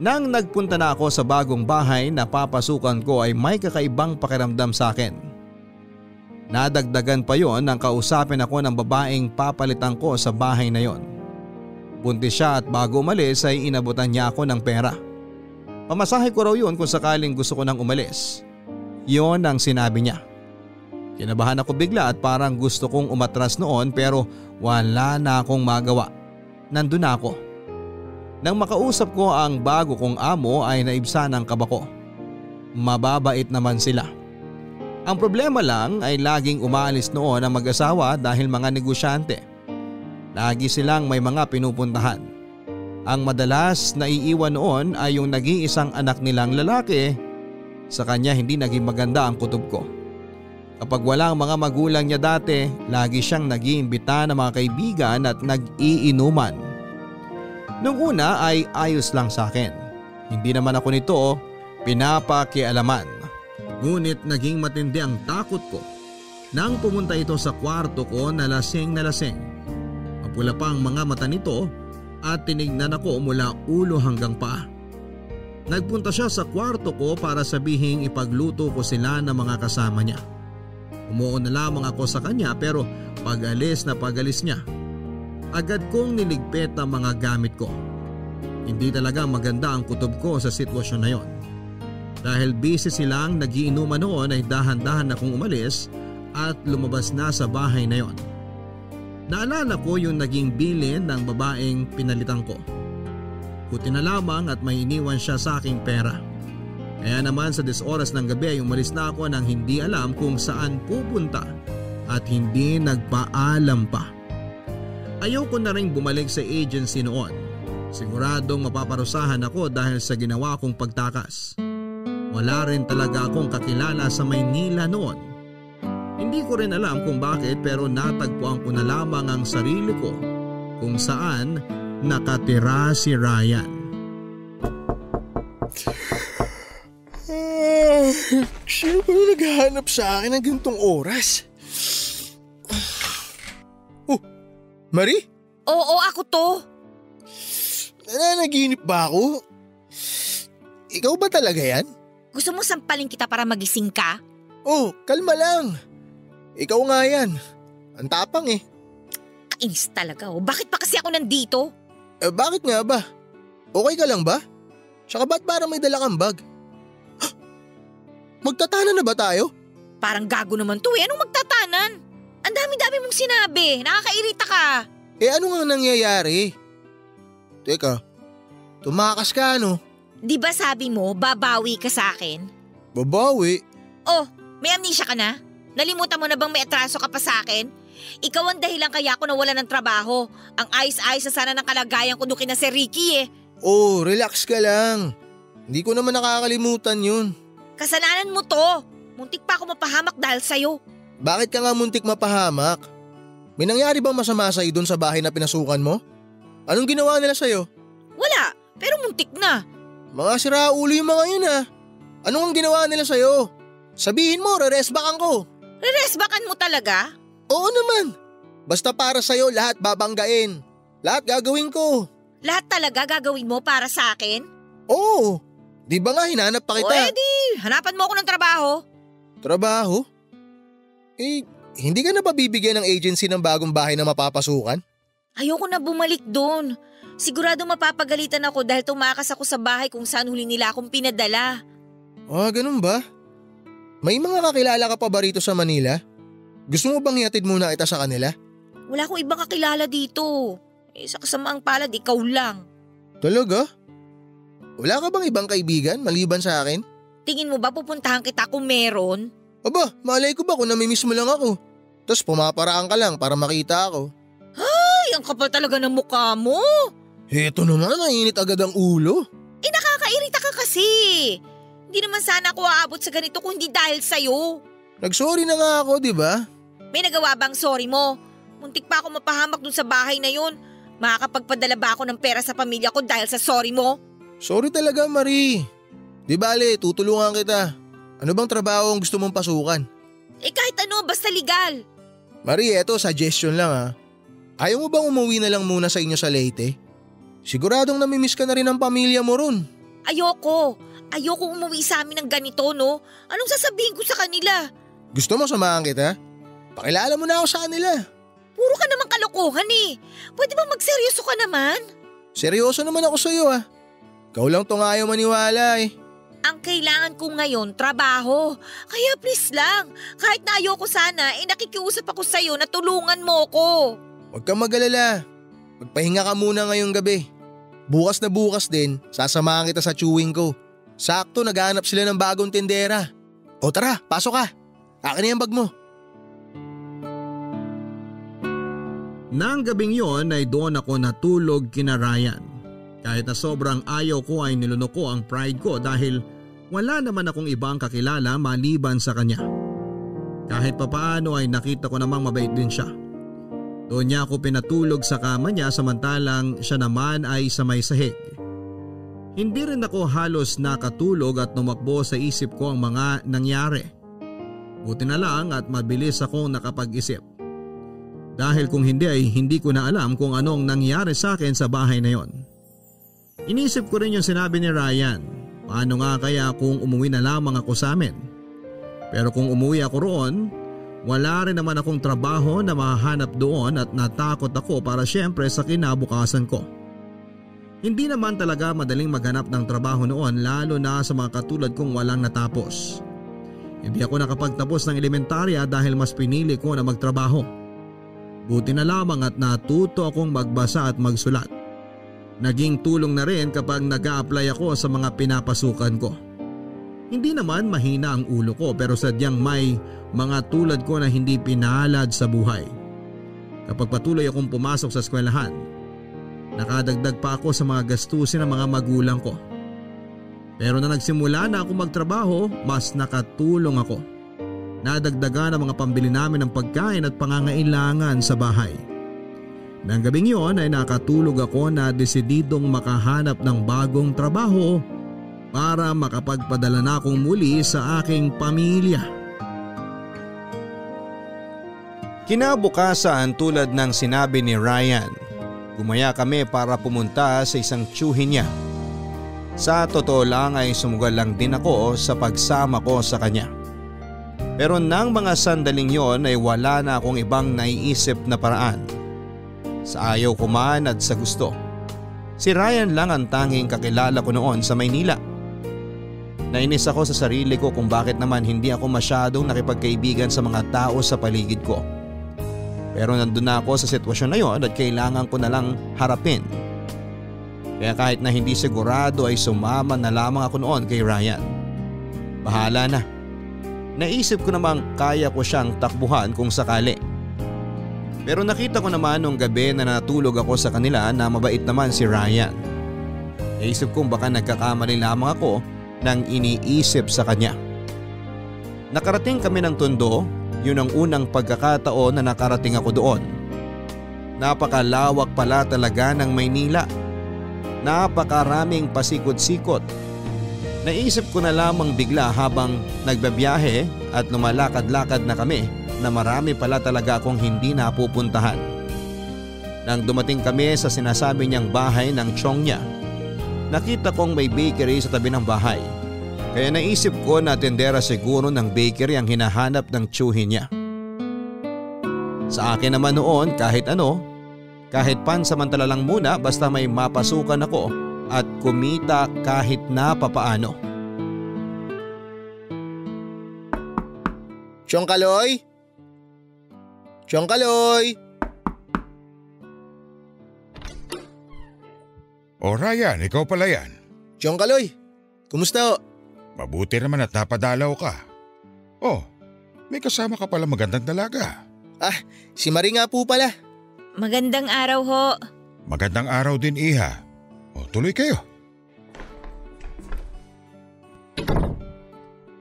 [SPEAKER 4] Nang nagpunta na ako sa bagong bahay na papasukan ko ay may kakaibang pakiramdam sa akin. Nadagdagan pa yon nang kausapin ako ng babaeng papalitan ko sa bahay na yon. Buntis siya at bago umalis ay inabutan niya ako ng pera. Pamasahe ko raw yun kung sakaling gusto ko nang umalis. Yon ang sinabi niya. Kinabahan ako bigla at parang gusto kong umatras noon pero wala na akong magawa. Nandun na ako. Nang makausap ko ang bago kong amo ay naibsa ng kaba ko. Mababait naman sila. Ang problema lang ay laging umaalis noon ang mag-asawa dahil mga negosyante. Lagi silang may mga pinupuntahan. Ang madalas na iiwan noon ay yung nag-iisang anak nilang lalaki. Sa kanya hindi naging maganda ang kutob ko. Kapag walang mga magulang niya dati, lagi siyang nag-iimbita ng mga kaibigan at nag-iinuman. Nung una ay ayos lang sa akin. Hindi naman ako nito pinapakialaman. Ngunit naging matindi ang takot ko nang pumunta ito sa kwarto ko na lasing na lasing. Mapula pa ang mga mata nito at tinignan ako mula ulo hanggang paa. Nagpunta siya sa kwarto ko para sabihing ipagluto ko sila ng mga kasama niya. Umuo na lamang ako sa kanya pero pag-alis na pag-alis niya. Agad kong niligpit ang mga gamit ko. Hindi talaga maganda ang kutob ko sa sitwasyon na yon. Dahil busy silang nagiinuman noon ay dahan-dahan akong umalis at lumabas na sa bahay na yon. Naalala ko yung naging bilin ng babaeng pinalitan ko. Buti na lamang at may iniwan siya sa aking pera. Kaya naman sa disoras ng gabi ay umalis na ako nang hindi alam kung saan pupunta at hindi nagpaalam pa. Ayaw ko na rin bumalik sa agency noon. Siguradong mapaparusahan ako dahil sa ginawa kong pagtakas. Wala rin talaga akong kakilala sa Maynila noon. Hindi ko rin alam kung bakit pero natagpuan ko na lamang ang sarili ko kung saan nakatira si Ryan.
[SPEAKER 1] Ah, sino ba naghahanap sa akin ng ganitong oras? Marie?
[SPEAKER 2] Oo, ako to.
[SPEAKER 1] Nananaginip ba ako? Ikaw ba talaga yan?
[SPEAKER 2] Gusto mo sampalin kita para magising ka?
[SPEAKER 1] Oh, kalma lang. Ikaw nga yan. Ang tapang eh.
[SPEAKER 2] Kainis talaga oh. Bakit pa kasi ako nandito?
[SPEAKER 1] Eh bakit nga ba? Okay ka lang ba? Tsaka ba't parang may dala kang bag? Magtatana na ba tayo?
[SPEAKER 2] Parang gago naman to eh. Anong magtatanan? Dami-dami mong sinabi. Nakakairita ka.
[SPEAKER 1] Eh ano nga nangyayari? Teka, tumakas ka ano?
[SPEAKER 2] Di ba sabi mo, babawi ka sa akin?
[SPEAKER 1] Babawi?
[SPEAKER 2] Oh, may amnesia ka na? Nalimutan mo na bang may atraso ka pa sa akin? Ikaw ang dahilan kaya ako nawala ng trabaho. Ang ayos-ayos na sana ng kalagayan ko doon kina si Ricky eh.
[SPEAKER 1] Oh, relax ka lang. Hindi ko naman nakakalimutan yun.
[SPEAKER 2] Kasalanan mo to. Muntik pa ako mapahamak dahil sa'yo.
[SPEAKER 1] Bakit ka nga muntik mapahamak? May nangyari bang masama sa'yo doon sa bahay na pinasukan mo? Anong ginawa nila sa'yo?
[SPEAKER 2] Wala, pero muntik na.
[SPEAKER 1] Mga siraulo yung mga yun ah. Anong ang ginawa nila sa'yo? Sabihin mo, reresbakan ko.
[SPEAKER 2] Reresbakan mo talaga?
[SPEAKER 1] Oo naman. Basta para sa'yo lahat babanggain. Lahat gagawin ko.
[SPEAKER 2] Lahat talaga gagawin mo para sa akin?
[SPEAKER 1] Oo. Di ba nga hinanap pa
[SPEAKER 2] O
[SPEAKER 1] kita?
[SPEAKER 2] edi, hanapan mo ako ng trabaho.
[SPEAKER 1] Trabaho? Eh, hindi ka na ba bibigyan ng agency ng bagong bahay na mapapasukan?
[SPEAKER 2] Ayoko na bumalik doon. Sigurado mapapagalitan ako dahil tumakas ako sa bahay kung saan huli nila akong pinadala.
[SPEAKER 1] Ah, ganun ba? May mga kakilala ka pa ba rito sa Manila? Gusto mo bang iatid muna kita sa kanila?
[SPEAKER 2] Wala akong ibang kakilala dito. Eh, sa kasamaang palad, ikaw lang.
[SPEAKER 1] Talaga? Wala ka bang ibang kaibigan maliban sa akin?
[SPEAKER 2] Tingin mo ba pupuntahan kita kung meron?
[SPEAKER 1] Aba, malay ko ba kung namimiss mo lang ako? Tapos pumaparaan ka lang para makita ako.
[SPEAKER 2] Ay, ang kapal talaga ng mukha mo.
[SPEAKER 1] Heto naman, nainit agad ang ulo.
[SPEAKER 2] Eh, nakakairita ka kasi. Hindi naman sana ako aabot sa ganito kung hindi dahil sa'yo.
[SPEAKER 1] Nagsorry na nga ako, di ba?
[SPEAKER 2] May nagawa bang sorry mo? Muntik pa ako mapahamak dun sa bahay na yun. Makakapagpadala ba ako ng pera sa pamilya ko dahil sa sorry mo?
[SPEAKER 1] Sorry talaga, Marie. Di bale, tutulungan kita. Ano bang trabaho ang gusto mong pasukan?
[SPEAKER 2] Eh kahit ano, basta legal.
[SPEAKER 1] Marie, eto suggestion lang ha. Ayaw mo bang umuwi na lang muna sa inyo sa Leyte? Siguradong namimiss ka na rin ng pamilya mo ron.
[SPEAKER 2] Ayoko. Ayoko umuwi sa amin ng ganito, no? Anong sasabihin ko sa kanila?
[SPEAKER 1] Gusto mo samahan kita? Pakilala mo na ako sa kanila.
[SPEAKER 2] Puro ka naman kalokohan eh. Pwede ba magseryoso ka naman?
[SPEAKER 1] Seryoso naman ako sa'yo ah. Ikaw lang tong ayaw maniwala eh.
[SPEAKER 2] Ang kailangan ko ngayon, trabaho. Kaya please lang, kahit na ayoko sana, eh nakikiusap ako sa'yo na tulungan mo ko.
[SPEAKER 1] Huwag kang magalala. Magpahinga ka muna ngayong gabi. Bukas na bukas din, sasamahan kita sa chewing ko. Sakto, naghahanap sila ng bagong tindera. O tara, pasok ka. Akin na yung bag mo.
[SPEAKER 4] Nang gabing yon ay doon ako natulog kina Ryan. Kahit na sobrang ayaw ko ay nilunok ko ang pride ko dahil wala naman akong ibang kakilala maliban sa kanya. Kahit papaano ay nakita ko namang mabait din siya. Doon niya ako pinatulog sa kama niya samantalang siya naman ay sa may sahig. Hindi rin ako halos nakatulog at numakbo sa isip ko ang mga nangyari. Buti na lang at mabilis akong nakapag-isip. Dahil kung hindi ay hindi ko na alam kung anong nangyari sa akin sa bahay na yon. Inisip ko rin yung sinabi ni Ryan. Paano nga kaya kung umuwi na lamang ako sa amin? Pero kung umuwi ako roon, wala rin naman akong trabaho na mahanap doon at natakot ako para syempre sa kinabukasan ko. Hindi naman talaga madaling maghanap ng trabaho noon lalo na sa mga katulad kong walang natapos. Hindi ako nakapagtapos ng elementarya dahil mas pinili ko na magtrabaho. Buti na lamang at natuto akong magbasa at magsulat. Naging tulong na rin kapag nag apply ako sa mga pinapasukan ko. Hindi naman mahina ang ulo ko pero sadyang may mga tulad ko na hindi pinalad sa buhay. Kapag patuloy akong pumasok sa eskwelahan, nakadagdag pa ako sa mga gastusin ng mga magulang ko. Pero na nagsimula na ako magtrabaho, mas nakatulong ako. Nadagdagan ang mga pambili namin ng pagkain at pangangailangan sa bahay. Nang gabing yon ay nakatulog ako na desididong makahanap ng bagong trabaho para makapagpadala na akong muli sa aking pamilya. Kinabukasan tulad ng sinabi ni Ryan, gumaya kami para pumunta sa isang tsuhin niya. Sa totoo lang ay sumugal lang din ako sa pagsama ko sa kanya. Pero nang mga sandaling yon ay wala na akong ibang naiisip na paraan. Sa ayaw ko man at sa gusto. Si Ryan lang ang tanging kakilala ko noon sa Maynila. Nainis ako sa sarili ko kung bakit naman hindi ako masyadong nakipagkaibigan sa mga tao sa paligid ko. Pero nandun na ako sa sitwasyon na yon at kailangan ko na lang harapin. Kaya kahit na hindi sigurado ay sumama na lamang ako noon kay Ryan. Bahala na. Naisip ko namang kaya ko siyang takbuhan kung sakali. Pero nakita ko naman nung gabi na natulog ako sa kanila na mabait naman si Ryan. Naisip kong baka nagkakamali lamang ako nang iniisip sa kanya. Nakarating kami ng tondo, yun ang unang pagkakataon na nakarating ako doon. Napakalawak pala talaga ng Maynila. Napakaraming pasikot-sikot. Naisip ko na lamang bigla habang nagbabiyahe at lumalakad-lakad na kami na marami pala talaga akong hindi napupuntahan. Nang dumating kami sa sinasabi niyang bahay ng chong niya, nakita kong may bakery sa tabi ng bahay. Kaya naisip ko na tendera siguro ng bakery ang hinahanap ng tsuhin niya. Sa akin naman noon kahit ano, kahit pansamantala lang muna basta may mapasukan ako at kumita kahit na papaano.
[SPEAKER 1] Chong Kaloy? Chong Kaloy?
[SPEAKER 6] O Ryan, ikaw pala yan.
[SPEAKER 1] Chong Kaloy? Kumusta ho?
[SPEAKER 6] Mabuti naman at napadalaw ka. Oh, may kasama ka pala magandang dalaga.
[SPEAKER 1] Si Marie nga po pala.
[SPEAKER 2] Magandang araw ho.
[SPEAKER 6] Magandang araw din iha. O tuloy kayo.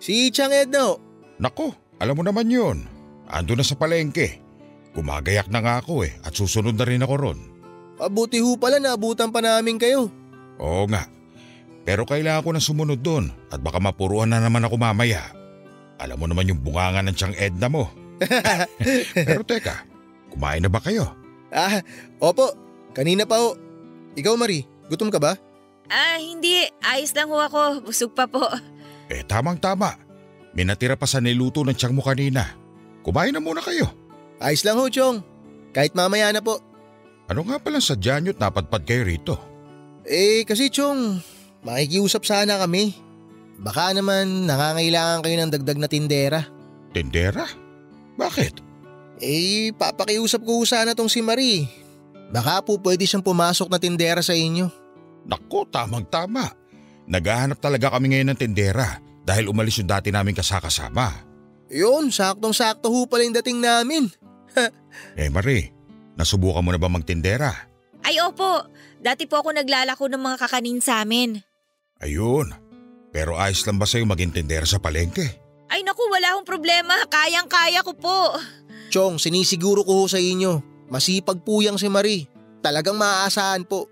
[SPEAKER 1] Si Chang Edna ho.
[SPEAKER 6] Nako, alam mo naman yun. Ando na sa palengke. Gumagayak na nga ako eh at susunod na rin ako ron.
[SPEAKER 1] Mabuti ho pala naabutan pa namin kayo.
[SPEAKER 6] Oo nga. Pero kailangan ko na sumunod doon at baka mapuruan na naman ako mamaya. Alam mo naman yung bunganga ng tiyang Edna mo. Pero teka, kumain na ba kayo?
[SPEAKER 1] Ah, opo. Kanina pa ho. Ikaw Marie, gutom ka ba?
[SPEAKER 2] Ah, hindi. Ayos lang ho ako. Busog pa po.
[SPEAKER 6] Eh tamang tama. May natira pa sa niluto ng tiyang mo kanina. Kumain na muna kayo.
[SPEAKER 1] Ayos lang ho, Chong. Kahit mamaya na po.
[SPEAKER 6] Ano nga pala sa nyo't napadpad kayo rito?
[SPEAKER 1] Eh, kasi Chong, makikiusap sana kami. Baka naman nangangailangan kayo ng dagdag na tindera.
[SPEAKER 6] Tendera? Bakit?
[SPEAKER 1] Eh, papakiusap ko sana tong si Marie. Baka po pwede siyang pumasok na tindera sa inyo.
[SPEAKER 6] Nako, tamang tama. Naghahanap talaga kami ngayon ng tendera dahil umalis yung dati namin kasakasama.
[SPEAKER 1] Yun, saktong-sakto ho pala yung dating namin.
[SPEAKER 6] Eh Marie, nasubukan mo na ba magtindera?
[SPEAKER 2] Ay opo. Dati po ako naglalako ng mga kakanin sa amin.
[SPEAKER 6] Ayun. Pero ayos lang ba sa'yo maging tindera sa palengke?
[SPEAKER 2] Ay naku, wala akong problema. Kayang-kaya ko po.
[SPEAKER 1] Chong, sinisiguro ko ho sa inyo. Masipag po yang si Marie. Talagang maaasahan po.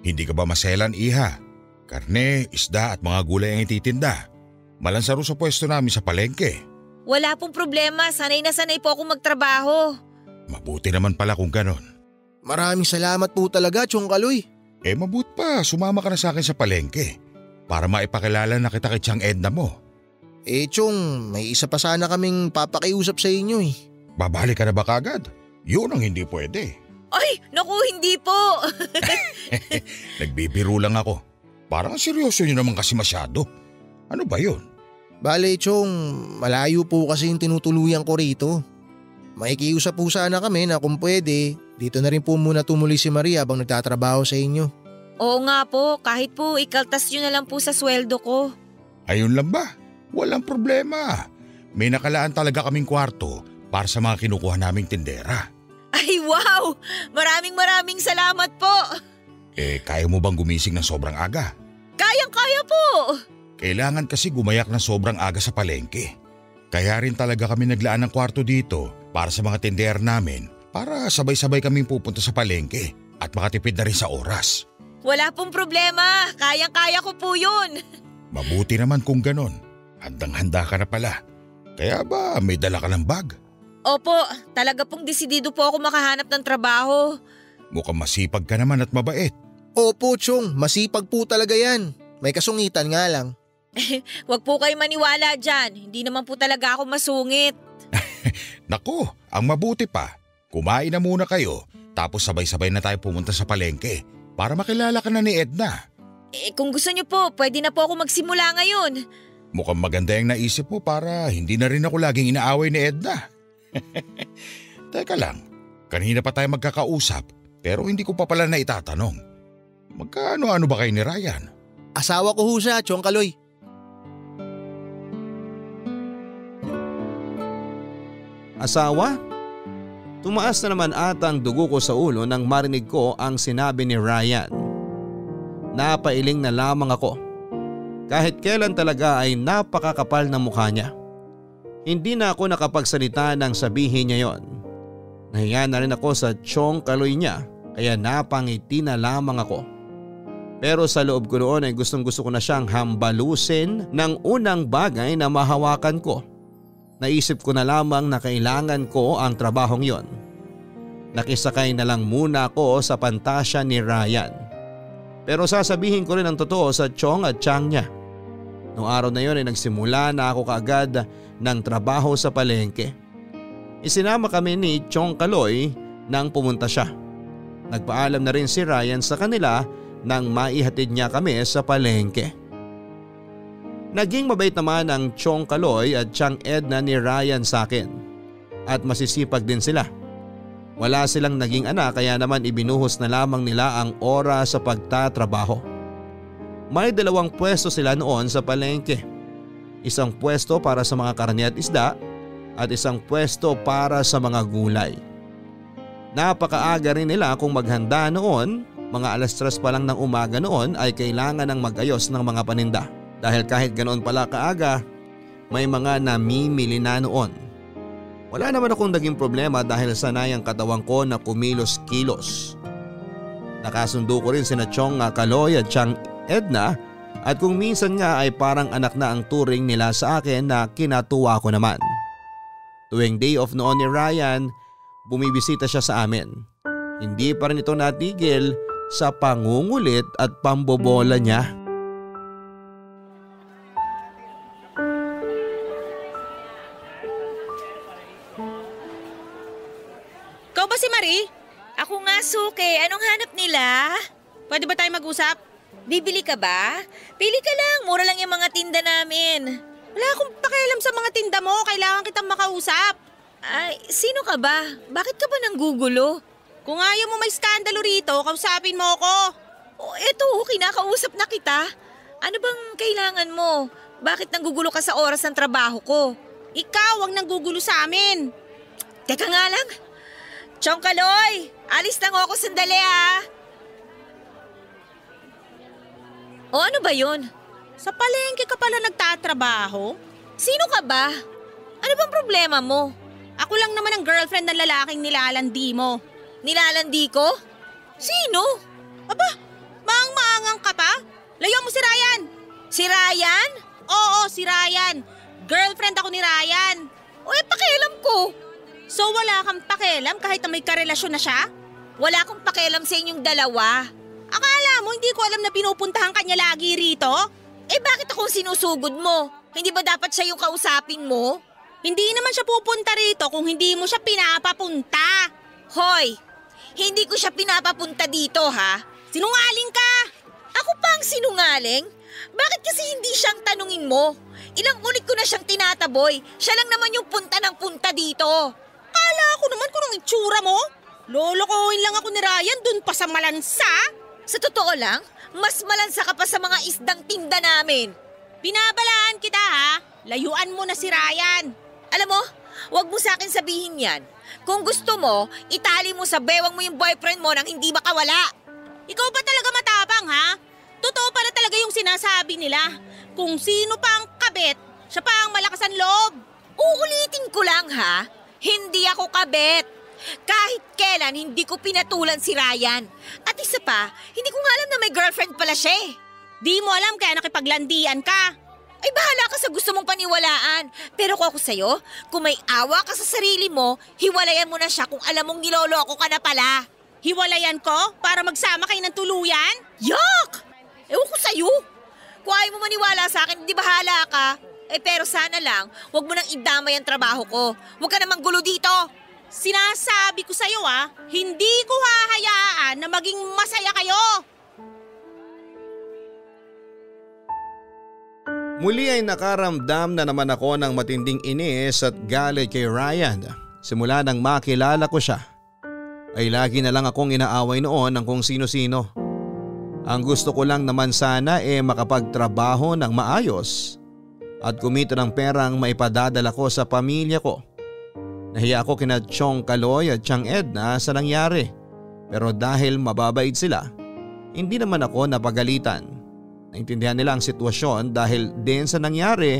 [SPEAKER 6] Hindi ka ba maselan, iha? Karne, isda at mga gulay ang ititinda. Malansaro sa pwesto namin sa palengke.
[SPEAKER 2] Wala pong problema. Sanay na sanay po ako magtrabaho.
[SPEAKER 6] Mabuti naman pala kung ganon.
[SPEAKER 1] Maraming salamat po talaga, Chong Kaloy.
[SPEAKER 6] Eh mabut pa, sumama ka na sa akin sa palengke. Para maipakilala na kita kay Chang Edna mo.
[SPEAKER 1] Eh, Chong, may isa pa sana kaming papakiusap sa inyo eh.
[SPEAKER 6] Babalik ka na ba kagad? Yun ang hindi pwede.
[SPEAKER 2] Ay, naku, hindi po.
[SPEAKER 6] Nagbibiro lang ako. Parang seryoso nyo naman kasi masyado. Ano ba yun?
[SPEAKER 1] Bale, Chong, malayo po kasi yung tinutuluyan ko rito. Makikiusap po sana kami na kung pwede, dito na rin po muna tumuloy si Maria habang nagtatrabaho sa inyo.
[SPEAKER 2] Oo nga po, kahit po ikaltas nyo na lang po sa sweldo ko.
[SPEAKER 6] Ayun lang ba? Walang problema. May nakalaan talaga kaming kwarto para sa mga kinukuha naming tindera.
[SPEAKER 2] Ay wow! Maraming maraming salamat po!
[SPEAKER 6] Eh, kaya mo bang gumising ng sobrang aga?
[SPEAKER 2] Kayang-kaya po!
[SPEAKER 6] Kailangan kasi gumayak ng sobrang aga sa palengke. Kaya rin talaga kami naglaan ng kwarto dito para sa mga tender namin para sabay-sabay kaming pupunta sa palengke at makatipid na rin sa oras.
[SPEAKER 2] Wala pong problema. Kayang-kaya ko po yun.
[SPEAKER 6] Mabuti naman kung ganon. Handang-handa ka na pala. Kaya ba may dala ka ng bag?
[SPEAKER 2] Opo, talaga pong desidido po ako makahanap ng trabaho.
[SPEAKER 6] Mukhang masipag ka naman at mabait.
[SPEAKER 1] Opo, Chong, masipag po talaga yan. May kasungitan nga lang.
[SPEAKER 2] Huwag po kayo maniwala dyan. Hindi naman po talaga ako masungit.
[SPEAKER 6] Naku, ang mabuti pa. Kumain na muna kayo tapos sabay-sabay na tayo pumunta sa palengke para makilala ka na ni Edna.
[SPEAKER 2] Eh, kung gusto niyo po, pwede na po ako magsimula ngayon.
[SPEAKER 6] Mukhang maganda yung naisip mo para hindi na rin ako laging inaaway ni Edna. Teka lang, Kanina pa tayo magkakausap pero hindi ko pa pala na itatanong. Magkaano-ano ba kayo ni Ryan?
[SPEAKER 1] Asawa ko ho siya, Chong Kaloy.
[SPEAKER 4] Asawa? Tumaas na naman ata ang dugo ko sa ulo nang marinig ko ang sinabi ni Ryan. Napailing na lamang ako. Kahit kailan talaga ay napakakapal na mukha niya. Hindi na ako nakapagsalita nang sabihin niya yon. Nahiya na rin ako sa chong kaloy niya kaya napangiti na lamang ako. Pero sa loob ko noon ay gustong gusto ko na siyang hambalusin ng unang bagay na mahawakan ko. Naisip ko na lamang na kailangan ko ang trabahong yon. Nakisakay na lang muna ako sa pantasya ni Ryan. Pero sasabihin ko rin ang totoo sa chong at chang niya. Noong araw na yon ay nagsimula na ako kaagad ng trabaho sa palengke. Isinama kami ni Chong Kaloy nang pumunta siya. Nagpaalam na rin si Ryan sa kanila nang maihatid niya kami sa palengke. Naging mabait naman ang Chong Kaloy at Chang Edna ni Ryan sa akin. At masisipag din sila. Wala silang naging anak kaya naman ibinuhos na lamang nila ang oras sa pagtatrabaho. May dalawang pwesto sila noon sa palengke. Isang pwesto para sa mga karne at isda at isang pwesto para sa mga gulay. Napakaaga rin nila kung maghanda noon, mga alas tres pa lang ng umaga noon ay kailangan ng magayos ng mga paninda. Dahil kahit ganoon pala kaaga, may mga namimili na noon. Wala naman akong naging problema dahil sanay ang katawan ko na kumilos-kilos. Nakasundo ko rin sina Chong Kaloy at Chang Edna at kung minsan nga ay parang anak na ang turing nila sa akin na kinatuwa ko naman. Tuwing day off noon ni Ryan, bumibisita siya sa amin. Hindi pa rin ito natigil sa pangungulit at pambobola niya.
[SPEAKER 2] Ako nga, Suke. Anong hanap nila?
[SPEAKER 7] Pwede ba tayo mag-usap?
[SPEAKER 2] Bibili ka ba? Pili ka lang. Mura lang yung mga tinda namin.
[SPEAKER 7] Wala akong pakialam sa mga tinda mo. Kailangan kitang makausap.
[SPEAKER 2] Ay, sino ka ba? Bakit ka ba nanggugulo?
[SPEAKER 7] Kung ayaw mo may skandalo rito, kausapin mo ako.
[SPEAKER 2] Oh, eto, kinakausap na kita. Ano bang kailangan mo? Bakit nanggugulo ka sa oras ng trabaho ko?
[SPEAKER 7] Ikaw ang nanggugulo sa amin.
[SPEAKER 2] Teka nga lang. Chong Kaloy, alis lang ako sandali ha. O ano ba yun?
[SPEAKER 7] Sa palengke ka pala nagtatrabaho?
[SPEAKER 2] Sino ka ba? Ano bang problema mo?
[SPEAKER 7] Ako lang naman ang girlfriend ng lalaking nilalandi mo.
[SPEAKER 2] Nilalandi ko? Sino?
[SPEAKER 7] Aba, maang-maangang ka pa? Layo mo si Ryan.
[SPEAKER 2] Si Ryan?
[SPEAKER 7] Oo, si Ryan. Girlfriend ako ni Ryan.
[SPEAKER 2] O eh, pakialam ko.
[SPEAKER 7] So wala kang pakialam kahit na may karelasyon na siya?
[SPEAKER 2] Wala akong pakialam sa inyong dalawa.
[SPEAKER 7] Akala mo hindi ko alam na pinupuntahan kanya lagi rito?
[SPEAKER 2] Eh bakit ako sinusugod mo? Hindi ba dapat siya yung kausapin mo?
[SPEAKER 7] Hindi naman siya pupunta rito kung hindi mo siya pinapapunta.
[SPEAKER 2] Hoy, hindi ko siya pinapapunta dito ha.
[SPEAKER 7] Sinungaling ka!
[SPEAKER 2] Ako pa ang sinungaling? Bakit kasi hindi siyang tanungin mo? Ilang ulit ko na siyang tinataboy. Siya lang naman yung punta ng punta dito.
[SPEAKER 7] Kala ko naman kung ang itsura mo. Lolokohin lang ako ni Ryan dun pa sa malansa.
[SPEAKER 2] Sa totoo lang, mas malansa ka pa sa mga isdang tinda namin.
[SPEAKER 7] Binabalaan kita ha. Layuan mo na si Ryan.
[SPEAKER 2] Alam mo, wag mo sa akin sabihin yan. Kung gusto mo, itali mo sa bewang mo yung boyfriend mo nang hindi makawala.
[SPEAKER 7] Ikaw ba talaga matapang ha? Totoo pala talaga yung sinasabi nila. Kung sino pa ang kabit, siya pa ang malakas ang loob.
[SPEAKER 2] Uulitin ko lang ha, hindi ako kabet. Kahit kailan hindi ko pinatulan si Ryan. At isa pa, hindi ko nga alam na may girlfriend pala siya eh.
[SPEAKER 7] Di mo alam kaya nakipaglandian ka.
[SPEAKER 2] Ay bahala ka sa gusto mong paniwalaan. Pero kung ako sa'yo, kung may awa ka sa sarili mo, hiwalayan mo na siya kung alam mong niloloko ka na pala.
[SPEAKER 7] Hiwalayan ko para magsama kayo ng tuluyan?
[SPEAKER 2] Yuck! Ewan ko sa'yo. Kung ayaw mo maniwala sa akin, di bahala ka. Eh pero sana lang, wag mo nang idamay ang trabaho ko. Huwag ka namang gulo dito.
[SPEAKER 7] Sinasabi ko sa'yo ah, hindi ko hahayaan na maging masaya kayo.
[SPEAKER 4] Muli ay nakaramdam na naman ako ng matinding inis at galit kay Ryan simula nang makilala ko siya. ay lagi na lang akong inaaway noon ng kung sino-sino. Ang gusto ko lang naman sana e makapagtrabaho ng maayos at kumita ng perang maipadadala ko sa pamilya ko. Nahiya ako kina Chong Kaloy at Chang Edna sa nangyari pero dahil mababait sila, hindi naman ako napagalitan. Naintindihan nila ang sitwasyon dahil din sa nangyari,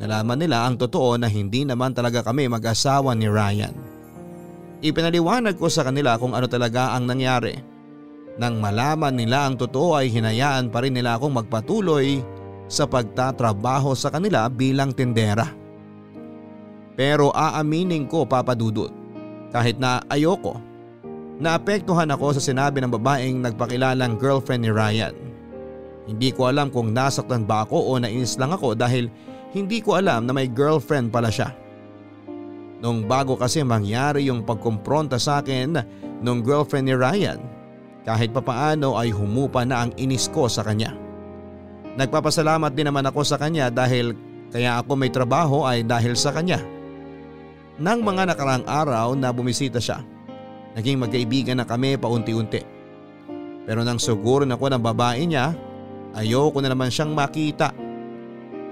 [SPEAKER 4] nalaman nila ang totoo na hindi naman talaga kami mag-asawa ni Ryan. Ipinaliwanag ko sa kanila kung ano talaga ang nangyari. Nang malaman nila ang totoo ay hinayaan pa rin nila akong magpatuloy sa pagtatrabaho sa kanila bilang tindera. Pero aaminin ko papadudot kahit na ayoko. Naapektuhan ako sa sinabi ng babaeng nagpakilalang girlfriend ni Ryan. Hindi ko alam kung nasaktan ba ako o nainis lang ako dahil hindi ko alam na may girlfriend pala siya. Nung bago kasi mangyari yung pagkumpronta sa akin nung girlfriend ni Ryan, kahit papaano ay humupa na ang inis ko sa kanya. Nagpapasalamat din naman ako sa kanya dahil kaya ako may trabaho ay dahil sa kanya. Nang mga nakarang araw na bumisita siya, naging magkaibigan na kami paunti-unti. Pero nang sugurin ako ng babae niya, ayoko na naman siyang makita.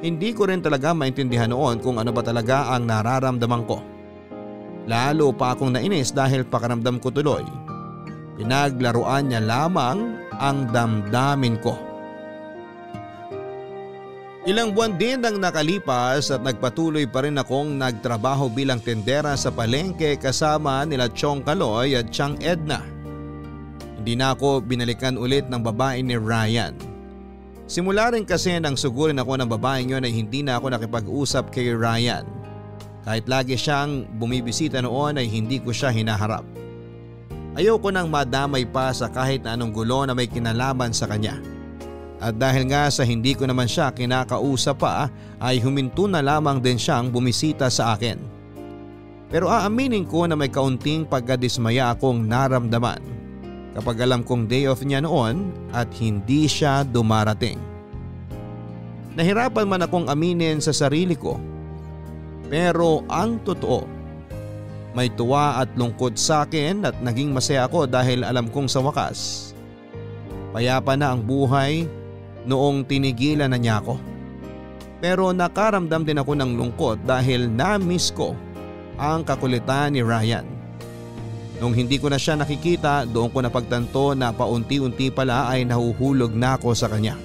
[SPEAKER 4] Hindi ko rin talaga maintindihan noon kung ano ba talaga ang nararamdaman ko. Lalo pa akong nainis dahil pakaramdam ko tuloy Pinaglaruan niya lamang ang damdamin ko. Ilang buwan din ang nakalipas at nagpatuloy pa rin akong nagtrabaho bilang tendera sa palengke kasama nila Chong Kaloy at Chang Edna. Hindi na ako binalikan ulit ng babae ni Ryan. Simula rin kasi nang sugurin ako ng babaeng yon ay hindi na ako nakipag-usap kay Ryan. Kahit lagi siyang bumibisita noon ay hindi ko siya hinaharap. Ayoko nang madamay pa sa kahit na anong gulo na may kinalaman sa kanya. At dahil nga sa hindi ko naman siya kinakausap pa ay huminto na lamang din siyang bumisita sa akin. Pero aaminin ko na may kaunting pagkadismaya akong naramdaman kapag alam kong day off niya noon at hindi siya dumarating. Nahirapan man akong aminin sa sarili ko pero ang totoo may tuwa at lungkot sa akin at naging masaya ako dahil alam kong sa wakas. Payapa na ang buhay noong tinigilan na niya ako. Pero nakaramdam din ako ng lungkot dahil na-miss ko ang kakulitan ni Ryan. Nung hindi ko na siya nakikita, doon ko napagtanto na paunti-unti pala ay nahuhulog na ako sa kanya.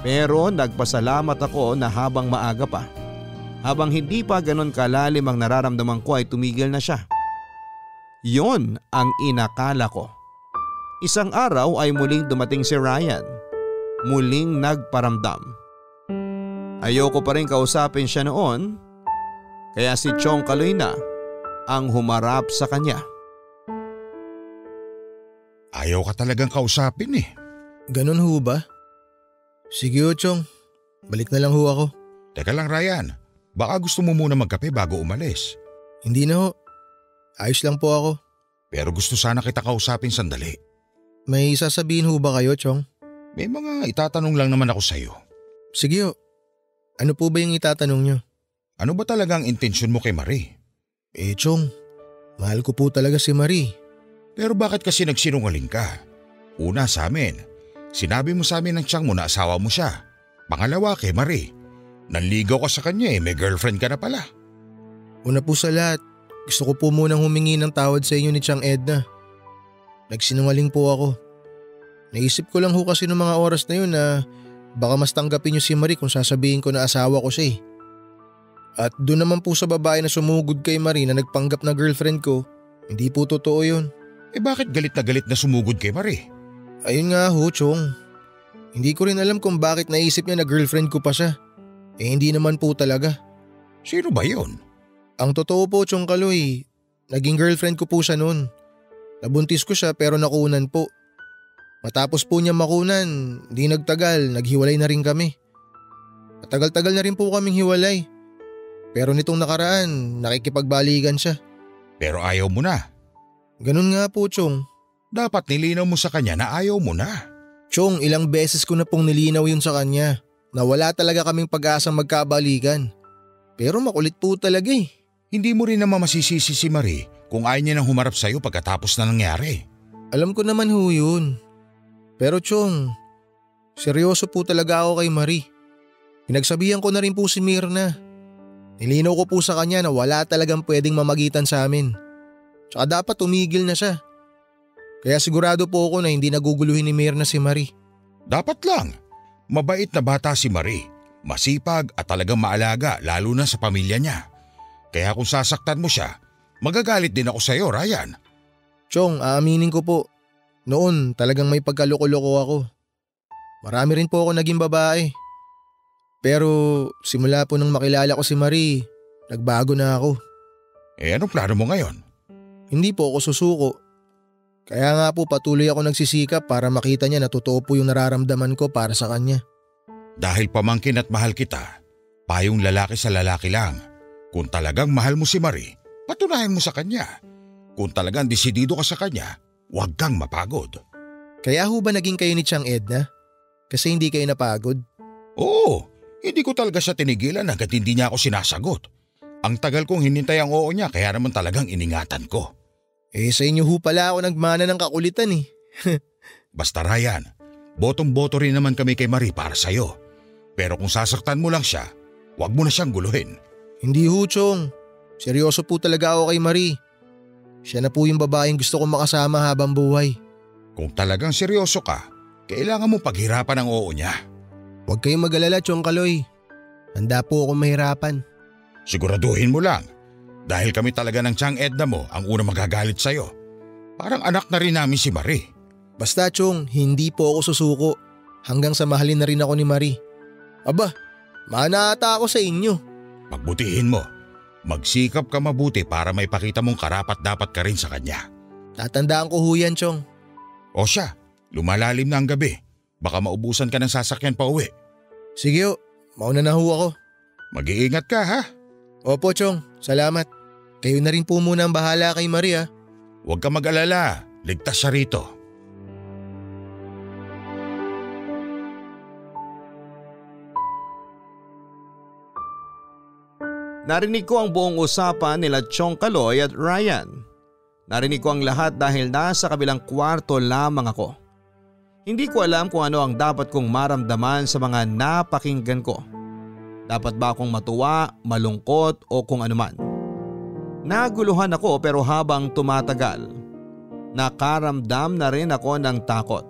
[SPEAKER 4] Pero nagpasalamat ako na habang maaga pa habang hindi pa ganon kalalim ang nararamdaman ko ay tumigil na siya. Yon ang inakala ko. Isang araw ay muling dumating si Ryan. Muling nagparamdam. Ayoko pa rin kausapin siya noon kaya si Chong Kaloy na ang humarap sa kanya.
[SPEAKER 6] Ayaw ka talagang kausapin eh.
[SPEAKER 1] Ganon ho ba? Sige ho Chong, balik na lang ho ako.
[SPEAKER 6] Teka lang Ryan, Baka gusto mo muna magkape bago umalis.
[SPEAKER 1] Hindi na ho. Ayos lang po ako.
[SPEAKER 6] Pero gusto sana kita kausapin sandali.
[SPEAKER 1] May sasabihin ho ba kayo, Chong?
[SPEAKER 6] May mga itatanong lang naman ako sa'yo.
[SPEAKER 1] Sige ho. Ano po ba yung itatanong nyo?
[SPEAKER 6] Ano ba talaga ang intensyon mo kay Marie?
[SPEAKER 1] Eh, Chong, mahal ko po talaga si Marie.
[SPEAKER 6] Pero bakit kasi nagsinungaling ka? Una sa amin, sinabi mo sa amin ng tiyang mo na asawa mo siya. Pangalawa kay Marie, Nanligaw ka sa kanya eh, may girlfriend ka na pala.
[SPEAKER 1] Una po sa lahat, gusto ko po munang humingi ng tawad sa inyo ni Chang Edna. Nagsinungaling po ako. Naisip ko lang ho kasi noong mga oras na yun na baka mas tanggapin niyo si Marie kung sasabihin ko na asawa ko siya eh. At doon naman po sa babae na sumugod kay Marie na nagpanggap na girlfriend ko, hindi po totoo yun.
[SPEAKER 6] Eh bakit galit na galit na sumugod kay Marie?
[SPEAKER 1] Ayun nga ho, Chong. Hindi ko rin alam kung bakit naisip niya na girlfriend ko pa siya. Eh hindi naman po talaga.
[SPEAKER 6] Sino ba yon?
[SPEAKER 1] Ang totoo po, Chong Kaloy, naging girlfriend ko po siya noon. Nabuntis ko siya pero nakunan po. Matapos po niya makunan, di nagtagal, naghiwalay na rin kami. Matagal-tagal na rin po kaming hiwalay. Pero nitong nakaraan, nakikipagbaligan siya.
[SPEAKER 6] Pero ayaw mo na.
[SPEAKER 1] Ganun nga po, Chong.
[SPEAKER 6] Dapat nilinaw mo sa kanya na ayaw mo na.
[SPEAKER 1] Chong, ilang beses ko na pong nilinaw yun sa kanya na wala talaga kaming pag-asang magkabalikan. Pero makulit po talaga eh.
[SPEAKER 6] Hindi mo rin naman masisisi si Marie kung ayaw niya nang humarap sa'yo pagkatapos na nangyari.
[SPEAKER 1] Alam ko naman ho yun. Pero Chong, seryoso po talaga ako kay Marie. Pinagsabihan ko na rin po si Mirna. Nilinaw ko po sa kanya na wala talagang pwedeng mamagitan sa amin. Tsaka dapat tumigil na siya. Kaya sigurado po ako na hindi naguguluhin ni Mirna si Marie.
[SPEAKER 6] Dapat lang. Mabait na bata si Marie. Masipag at talagang maalaga lalo na sa pamilya niya. Kaya kung sasaktan mo siya, magagalit din ako sa iyo, Ryan.
[SPEAKER 1] Chong, aaminin ko po. Noon talagang may pagkaloko-loko ako. Marami rin po ako naging babae. Pero simula po nang makilala ko si Marie, nagbago na ako.
[SPEAKER 6] Eh anong plano mo ngayon?
[SPEAKER 1] Hindi po ako susuko. Kaya nga po patuloy ako nagsisikap para makita niya na totoo po yung nararamdaman ko para sa kanya.
[SPEAKER 6] Dahil pamangkin at mahal kita, payong lalaki sa lalaki lang. Kung talagang mahal mo si Marie, patunayan mo sa kanya. Kung talagang desidido ka sa kanya, huwag kang mapagod.
[SPEAKER 1] Kaya ho ba naging kayo ni Chang Edna? Kasi hindi kayo napagod?
[SPEAKER 6] Oo, hindi ko talaga siya tinigilan hanggat hindi niya ako sinasagot. Ang tagal kong hinintay ang oo niya kaya naman talagang iningatan ko.
[SPEAKER 1] Eh sa inyo ho pala ako nagmana ng kakulitan eh.
[SPEAKER 6] Basta Ryan, botong-boto rin naman kami kay Marie para sa'yo. Pero kung sasaktan mo lang siya, huwag mo na siyang guluhin.
[SPEAKER 1] Hindi ho Chong. Seryoso po talaga ako kay Marie. Siya na po yung babaeng gusto kong makasama habang buhay.
[SPEAKER 6] Kung talagang seryoso ka, kailangan mo paghirapan ang oo niya.
[SPEAKER 1] Huwag kayong mag-alala Chong Kaloy. Handa po akong mahirapan.
[SPEAKER 6] Siguraduhin mo lang. Dahil kami talaga ng Chang Edna mo ang unang magagalit sa'yo. Parang anak na rin namin si Marie.
[SPEAKER 1] Basta Chong, hindi po ako susuko. Hanggang sa mahalin na rin ako ni Marie. Aba, mana ata ako sa inyo.
[SPEAKER 6] Pagbutihin mo. Magsikap ka mabuti para may pakita mong karapat dapat ka rin sa kanya.
[SPEAKER 1] Tatandaan ko ho yan, Chong.
[SPEAKER 6] O siya, lumalalim na ang gabi. Baka maubusan ka ng sasakyan pa uwi.
[SPEAKER 1] Sige ho, mauna na ho ako.
[SPEAKER 6] Mag-iingat ka ha.
[SPEAKER 1] Opo, Chong. Salamat. Kayo na rin po muna ang bahala kay Maria.
[SPEAKER 6] Huwag ka mag-alala. Ligtas siya rito.
[SPEAKER 4] Narinig ko ang buong usapan nila Chong Kaloy at Ryan. Narinig ko ang lahat dahil nasa kabilang kwarto lamang ako. Hindi ko alam kung ano ang dapat kong maramdaman sa mga napakinggan ko. Dapat ba akong matuwa, malungkot o kung anuman. Naguluhan ako pero habang tumatagal, nakaramdam na rin ako ng takot.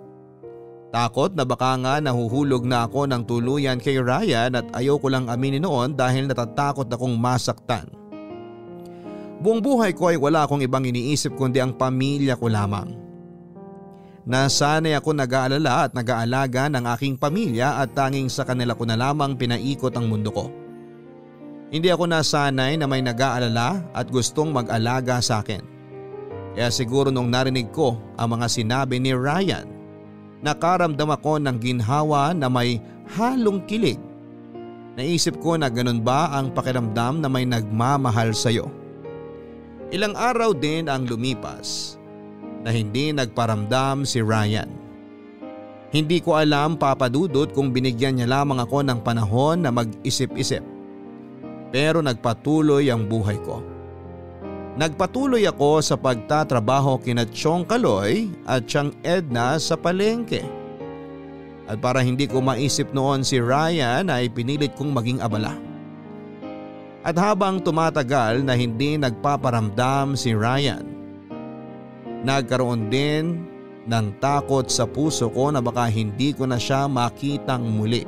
[SPEAKER 4] Takot na baka nga nahuhulog na ako ng tuluyan kay Ryan at ayoko lang aminin noon dahil natatakot akong masaktan. Buong buhay ko ay wala akong ibang iniisip kundi ang pamilya ko lamang. Nasanay ako nag-aalala at nag-aalaga ng aking pamilya at tanging sa kanila ko na lamang pinaikot ang mundo ko. Hindi ako nasanay na may nag-aalala at gustong mag-alaga sa akin. Kaya siguro nung narinig ko ang mga sinabi ni Ryan, nakaramdam ako ng ginhawa na may halong kilig. Naisip ko na ganun ba ang pakiramdam na may nagmamahal sa'yo. Ilang araw din ang lumipas na hindi nagparamdam si Ryan. Hindi ko alam papadudot kung binigyan niya lamang ako ng panahon na mag-isip-isip. Pero nagpatuloy ang buhay ko. Nagpatuloy ako sa pagtatrabaho kina Chong Kaloy at Chang Edna sa palengke. At para hindi ko maisip noon si Ryan ay pinilit kong maging abala. At habang tumatagal na hindi nagpaparamdam si Ryan, nagkaroon din ng takot sa puso ko na baka hindi ko na siya makitang muli.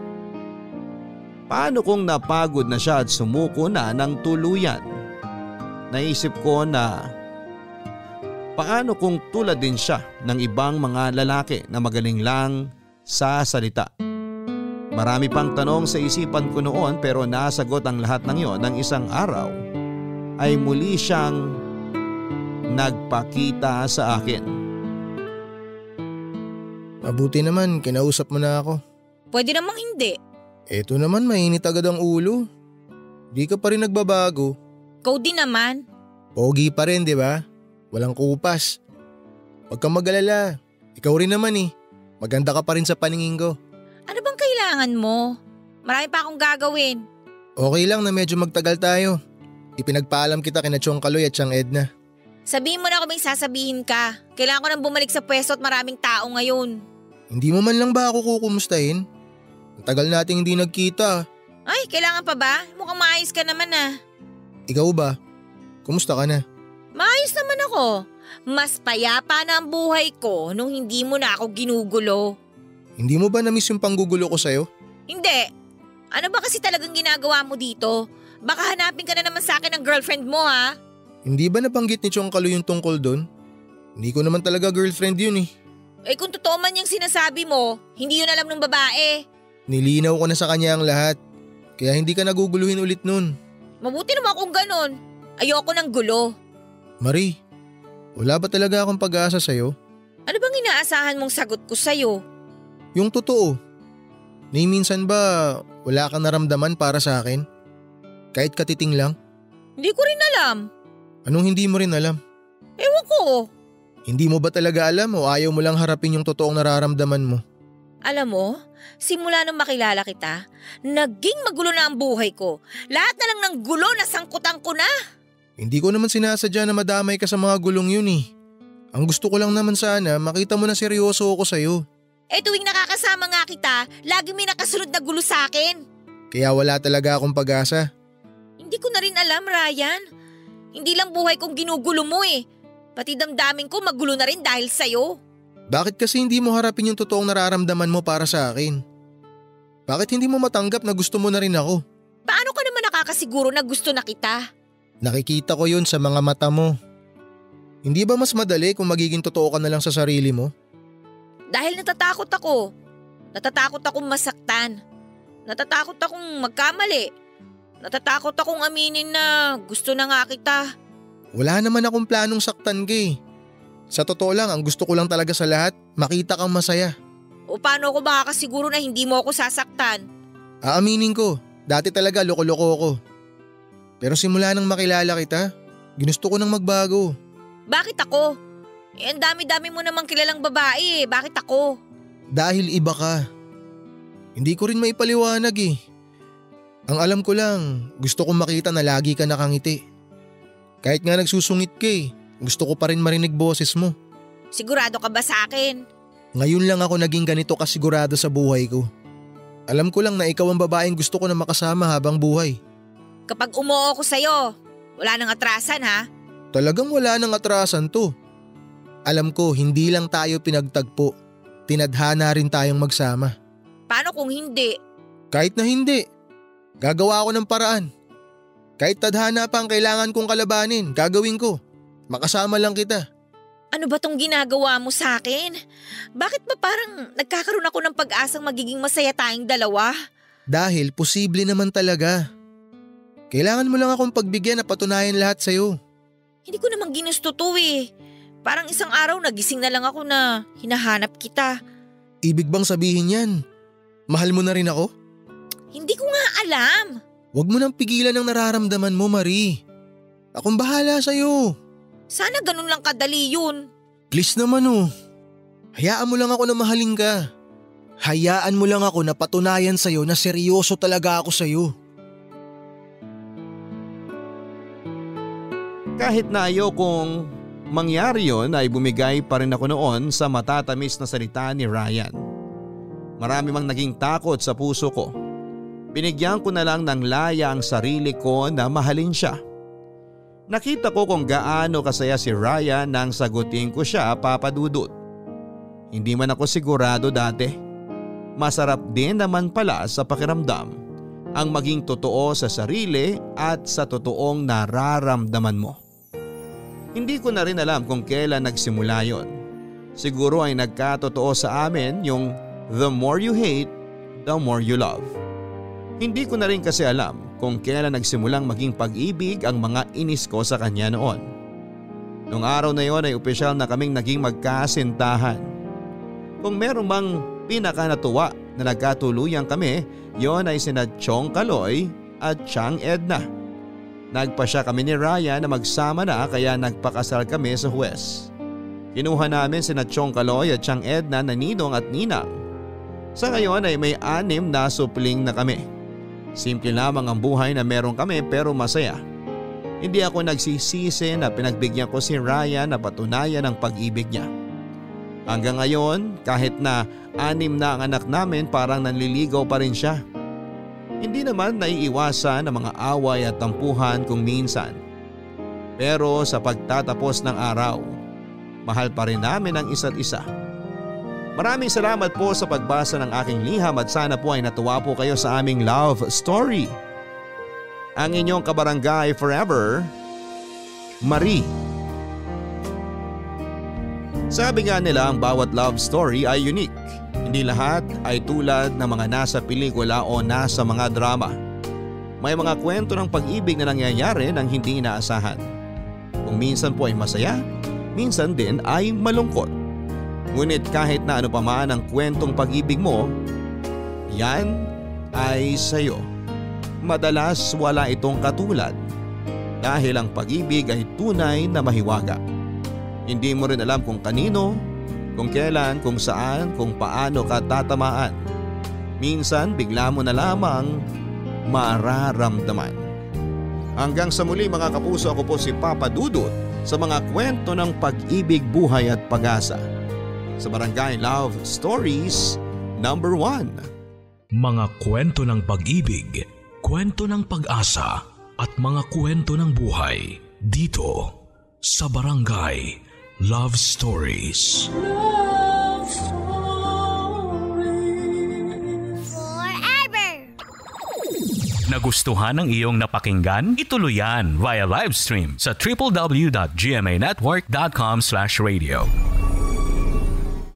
[SPEAKER 4] Paano kung napagod na siya at sumuko na ng tuluyan? Naisip ko na paano kung tulad din siya ng ibang mga lalaki na magaling lang sa salita. Marami pang tanong sa isipan ko noon pero nasagot ang lahat ng iyon ng isang araw ay muli siyang nagpakita sa akin.
[SPEAKER 1] Mabuti naman, kinausap mo na ako.
[SPEAKER 2] Pwede namang hindi.
[SPEAKER 1] Eto naman, mainit agad ang ulo. Di ka pa rin nagbabago.
[SPEAKER 2] Din naman.
[SPEAKER 1] Pogi pa rin, di ba? Walang kupas. Huwag kang mag-alala. Ikaw rin naman eh. Maganda ka pa rin sa paningin ko.
[SPEAKER 2] Ano bang kailangan mo? Marami pa akong gagawin.
[SPEAKER 1] Okay lang na medyo magtagal tayo. Ipinagpaalam kita kina Chong Kaloy at Chang Edna.
[SPEAKER 2] Sabihin mo na kung may sasabihin ka. Kailangan ko nang bumalik sa pwesto at maraming tao ngayon.
[SPEAKER 1] Hindi mo man lang ba ako kukumustahin? Ang tagal nating hindi nagkita.
[SPEAKER 2] Ay, kailangan pa ba? Mukhang maayos ka naman ah.
[SPEAKER 1] Ikaw ba? Kumusta ka na?
[SPEAKER 2] Maayos naman ako. Mas payapa na ang buhay ko nung hindi mo na ako ginugulo.
[SPEAKER 1] Hindi mo ba na-miss yung panggugulo ko sa'yo?
[SPEAKER 2] Hindi. Ano ba kasi talagang ginagawa mo dito? Baka hanapin ka na naman sa akin ng girlfriend mo ha?
[SPEAKER 1] Hindi ba nabanggit ni Chong Kalu yung tungkol doon? Hindi ko naman talaga girlfriend yun eh.
[SPEAKER 2] Eh kung totoo man yung sinasabi mo, hindi yun alam ng babae.
[SPEAKER 1] Nilinaw ko na sa kanya ang lahat. Kaya hindi ka naguguluhin ulit nun.
[SPEAKER 2] Mabuti naman kung ganun. Ayoko ng gulo.
[SPEAKER 1] Marie, wala ba talaga akong pag-asa sa'yo?
[SPEAKER 2] Ano bang inaasahan mong sagot ko sa'yo?
[SPEAKER 1] Yung totoo. Ni minsan ba wala kang naramdaman para sa akin? Kahit katiting lang?
[SPEAKER 2] Hindi ko rin alam.
[SPEAKER 1] Anong hindi mo rin alam?
[SPEAKER 2] Ewan ko.
[SPEAKER 1] Hindi mo ba talaga alam o ayaw mo lang harapin yung totoong nararamdaman mo?
[SPEAKER 2] Alam mo, simula nung makilala kita, naging magulo na ang buhay ko. Lahat na lang ng gulo na sangkutan ko na.
[SPEAKER 1] Hindi ko naman sinasadya na madamay ka sa mga gulong yun eh. Ang gusto ko lang naman sana makita mo na seryoso ako sa'yo.
[SPEAKER 2] Eh tuwing nakakasama nga kita, lagi may nakasunod na gulo sa akin.
[SPEAKER 1] Kaya wala talaga akong pag-asa.
[SPEAKER 2] Hindi ko na rin alam, Ryan. Hindi lang buhay kong ginugulo mo eh. Pati damdamin ko magulo na rin dahil sa'yo.
[SPEAKER 1] Bakit kasi hindi mo harapin yung totoong nararamdaman mo para sa akin? Bakit hindi mo matanggap na gusto mo na rin ako?
[SPEAKER 2] Paano ka naman nakakasiguro na gusto na kita?
[SPEAKER 1] Nakikita ko yun sa mga mata mo. Hindi ba mas madali kung magiging totoo ka na lang sa sarili mo?
[SPEAKER 2] Dahil natatakot ako. Natatakot akong masaktan. Natatakot akong magkamali. Natatakot akong aminin na gusto na nga kita.
[SPEAKER 1] Wala naman akong planong saktan ka eh. Sa totoo lang, ang gusto ko lang talaga sa lahat, makita kang masaya.
[SPEAKER 2] O paano ako makakasiguro na hindi mo ako sasaktan?
[SPEAKER 1] Aaminin ko, dati talaga loko-loko ako. Pero simula nang makilala kita, ginusto ko nang magbago.
[SPEAKER 2] Bakit ako? Eh, ang dami-dami mo namang kilalang babae eh. Bakit ako?
[SPEAKER 1] Dahil iba ka. Hindi ko rin maipaliwanag eh. Ang alam ko lang, gusto kong makita na lagi ka nakangiti. Kahit nga nagsusungit ka eh, gusto ko pa rin marinig boses mo.
[SPEAKER 2] Sigurado ka ba sa akin?
[SPEAKER 1] Ngayon lang ako naging ganito kasigurado sa buhay ko. Alam ko lang na ikaw ang babaeng gusto ko na makasama habang buhay.
[SPEAKER 2] Kapag umuo ko sa'yo, wala nang atrasan ha?
[SPEAKER 1] Talagang wala nang atrasan to. Alam ko hindi lang tayo pinagtagpo. Tinadhana rin tayong magsama.
[SPEAKER 2] Paano kung hindi?
[SPEAKER 1] Kahit na hindi. Gagawa ako ng paraan. Kahit tadhana pa ang kailangan kong kalabanin, gagawin ko. Makasama lang kita.
[SPEAKER 2] Ano ba tong ginagawa mo sa akin? Bakit ba parang nagkakaroon ako ng pag-asang magiging masaya tayong dalawa?
[SPEAKER 1] Dahil posible naman talaga. Kailangan mo lang akong pagbigyan na patunayan lahat sa'yo.
[SPEAKER 2] Hindi ko naman ginusto to eh. Parang isang araw nagising na lang ako na hinahanap kita.
[SPEAKER 1] Ibig bang sabihin yan? Mahal mo na rin ako?
[SPEAKER 2] Hindi ko nga alam.
[SPEAKER 1] Huwag mo nang pigilan ang nararamdaman mo, Marie. Akong bahala sa'yo.
[SPEAKER 2] Sana ganun lang kadali yun.
[SPEAKER 1] Please naman oh. Hayaan mo lang ako na mahalin ka. Hayaan mo lang ako na patunayan sa'yo na seryoso talaga ako sa'yo.
[SPEAKER 4] Kahit na ayokong mangyari yon ay bumigay pa rin ako noon sa matatamis na salita ni Ryan. Marami mang naging takot sa puso ko. Binigyan ko na lang ng laya ang sarili ko na mahalin siya. Nakita ko kung gaano kasaya si Ryan nang sagutin ko siya papadudot. Hindi man ako sigurado dati. Masarap din naman pala sa pakiramdam ang maging totoo sa sarili at sa totoong nararamdaman mo. Hindi ko na rin alam kung kailan nagsimula yon. Siguro ay nagkatotoo sa amin yung the more you hate, the more you love. Hindi ko na rin kasi alam kung kailan nagsimulang maging pag-ibig ang mga inis ko sa kanya noon. Noong araw na yon ay opisyal na kaming naging magkasintahan. Kung meron mang pinaka natuwa na nagkatuluyan kami, yon ay sina Chong Kaloy at Chang Edna. Nagpa siya kami ni Ryan na magsama na kaya nagpakasal kami sa huwes. Kinuha namin sina Chong Kaloy at Chang Edna na ninong at ninang. Sa ngayon ay may anim na supling na kami. Simple lamang ang buhay na meron kami pero masaya. Hindi ako nagsisisi na pinagbigyan ko si Ryan na patunayan ang pag-ibig niya. Hanggang ngayon, kahit na anim na ang anak namin parang nanliligaw pa rin siya. Hindi naman naiiwasan ang mga away at tampuhan kung minsan. Pero sa pagtatapos ng araw, mahal pa rin namin ang isa't isa. Maraming salamat po sa pagbasa ng aking liham at sana po ay natuwa po kayo sa aming love story. Ang inyong kabarangay forever, Marie. Sabi nga nila ang bawat love story ay unique. Hindi lahat ay tulad ng mga nasa pelikula o nasa mga drama. May mga kwento ng pag-ibig na nangyayari nang hindi inaasahan. Kung minsan po ay masaya, minsan din ay malungkot. Ngunit kahit na ano pa man ang kwentong pag-ibig mo, yan ay sayo. Madalas wala itong katulad dahil ang pag-ibig ay tunay na mahiwaga. Hindi mo rin alam kung kanino, kung kailan, kung saan, kung paano ka tatamaan. Minsan bigla mo na lamang mararamdaman. Hanggang sa muli mga kapuso ako po si Papa Dudut sa mga kwento ng pag-ibig, buhay at pag-asa sa Barangay Love Stories number 1.
[SPEAKER 3] Mga kwento ng pag-ibig, kwento ng pag-asa at mga kwento ng buhay dito sa Barangay Love Stories. Love
[SPEAKER 8] Stories. Forever.
[SPEAKER 9] Nagustuhan ng iyong napakinggan? Ituloy yan via live stream sa www.gmanetwork.com/radio.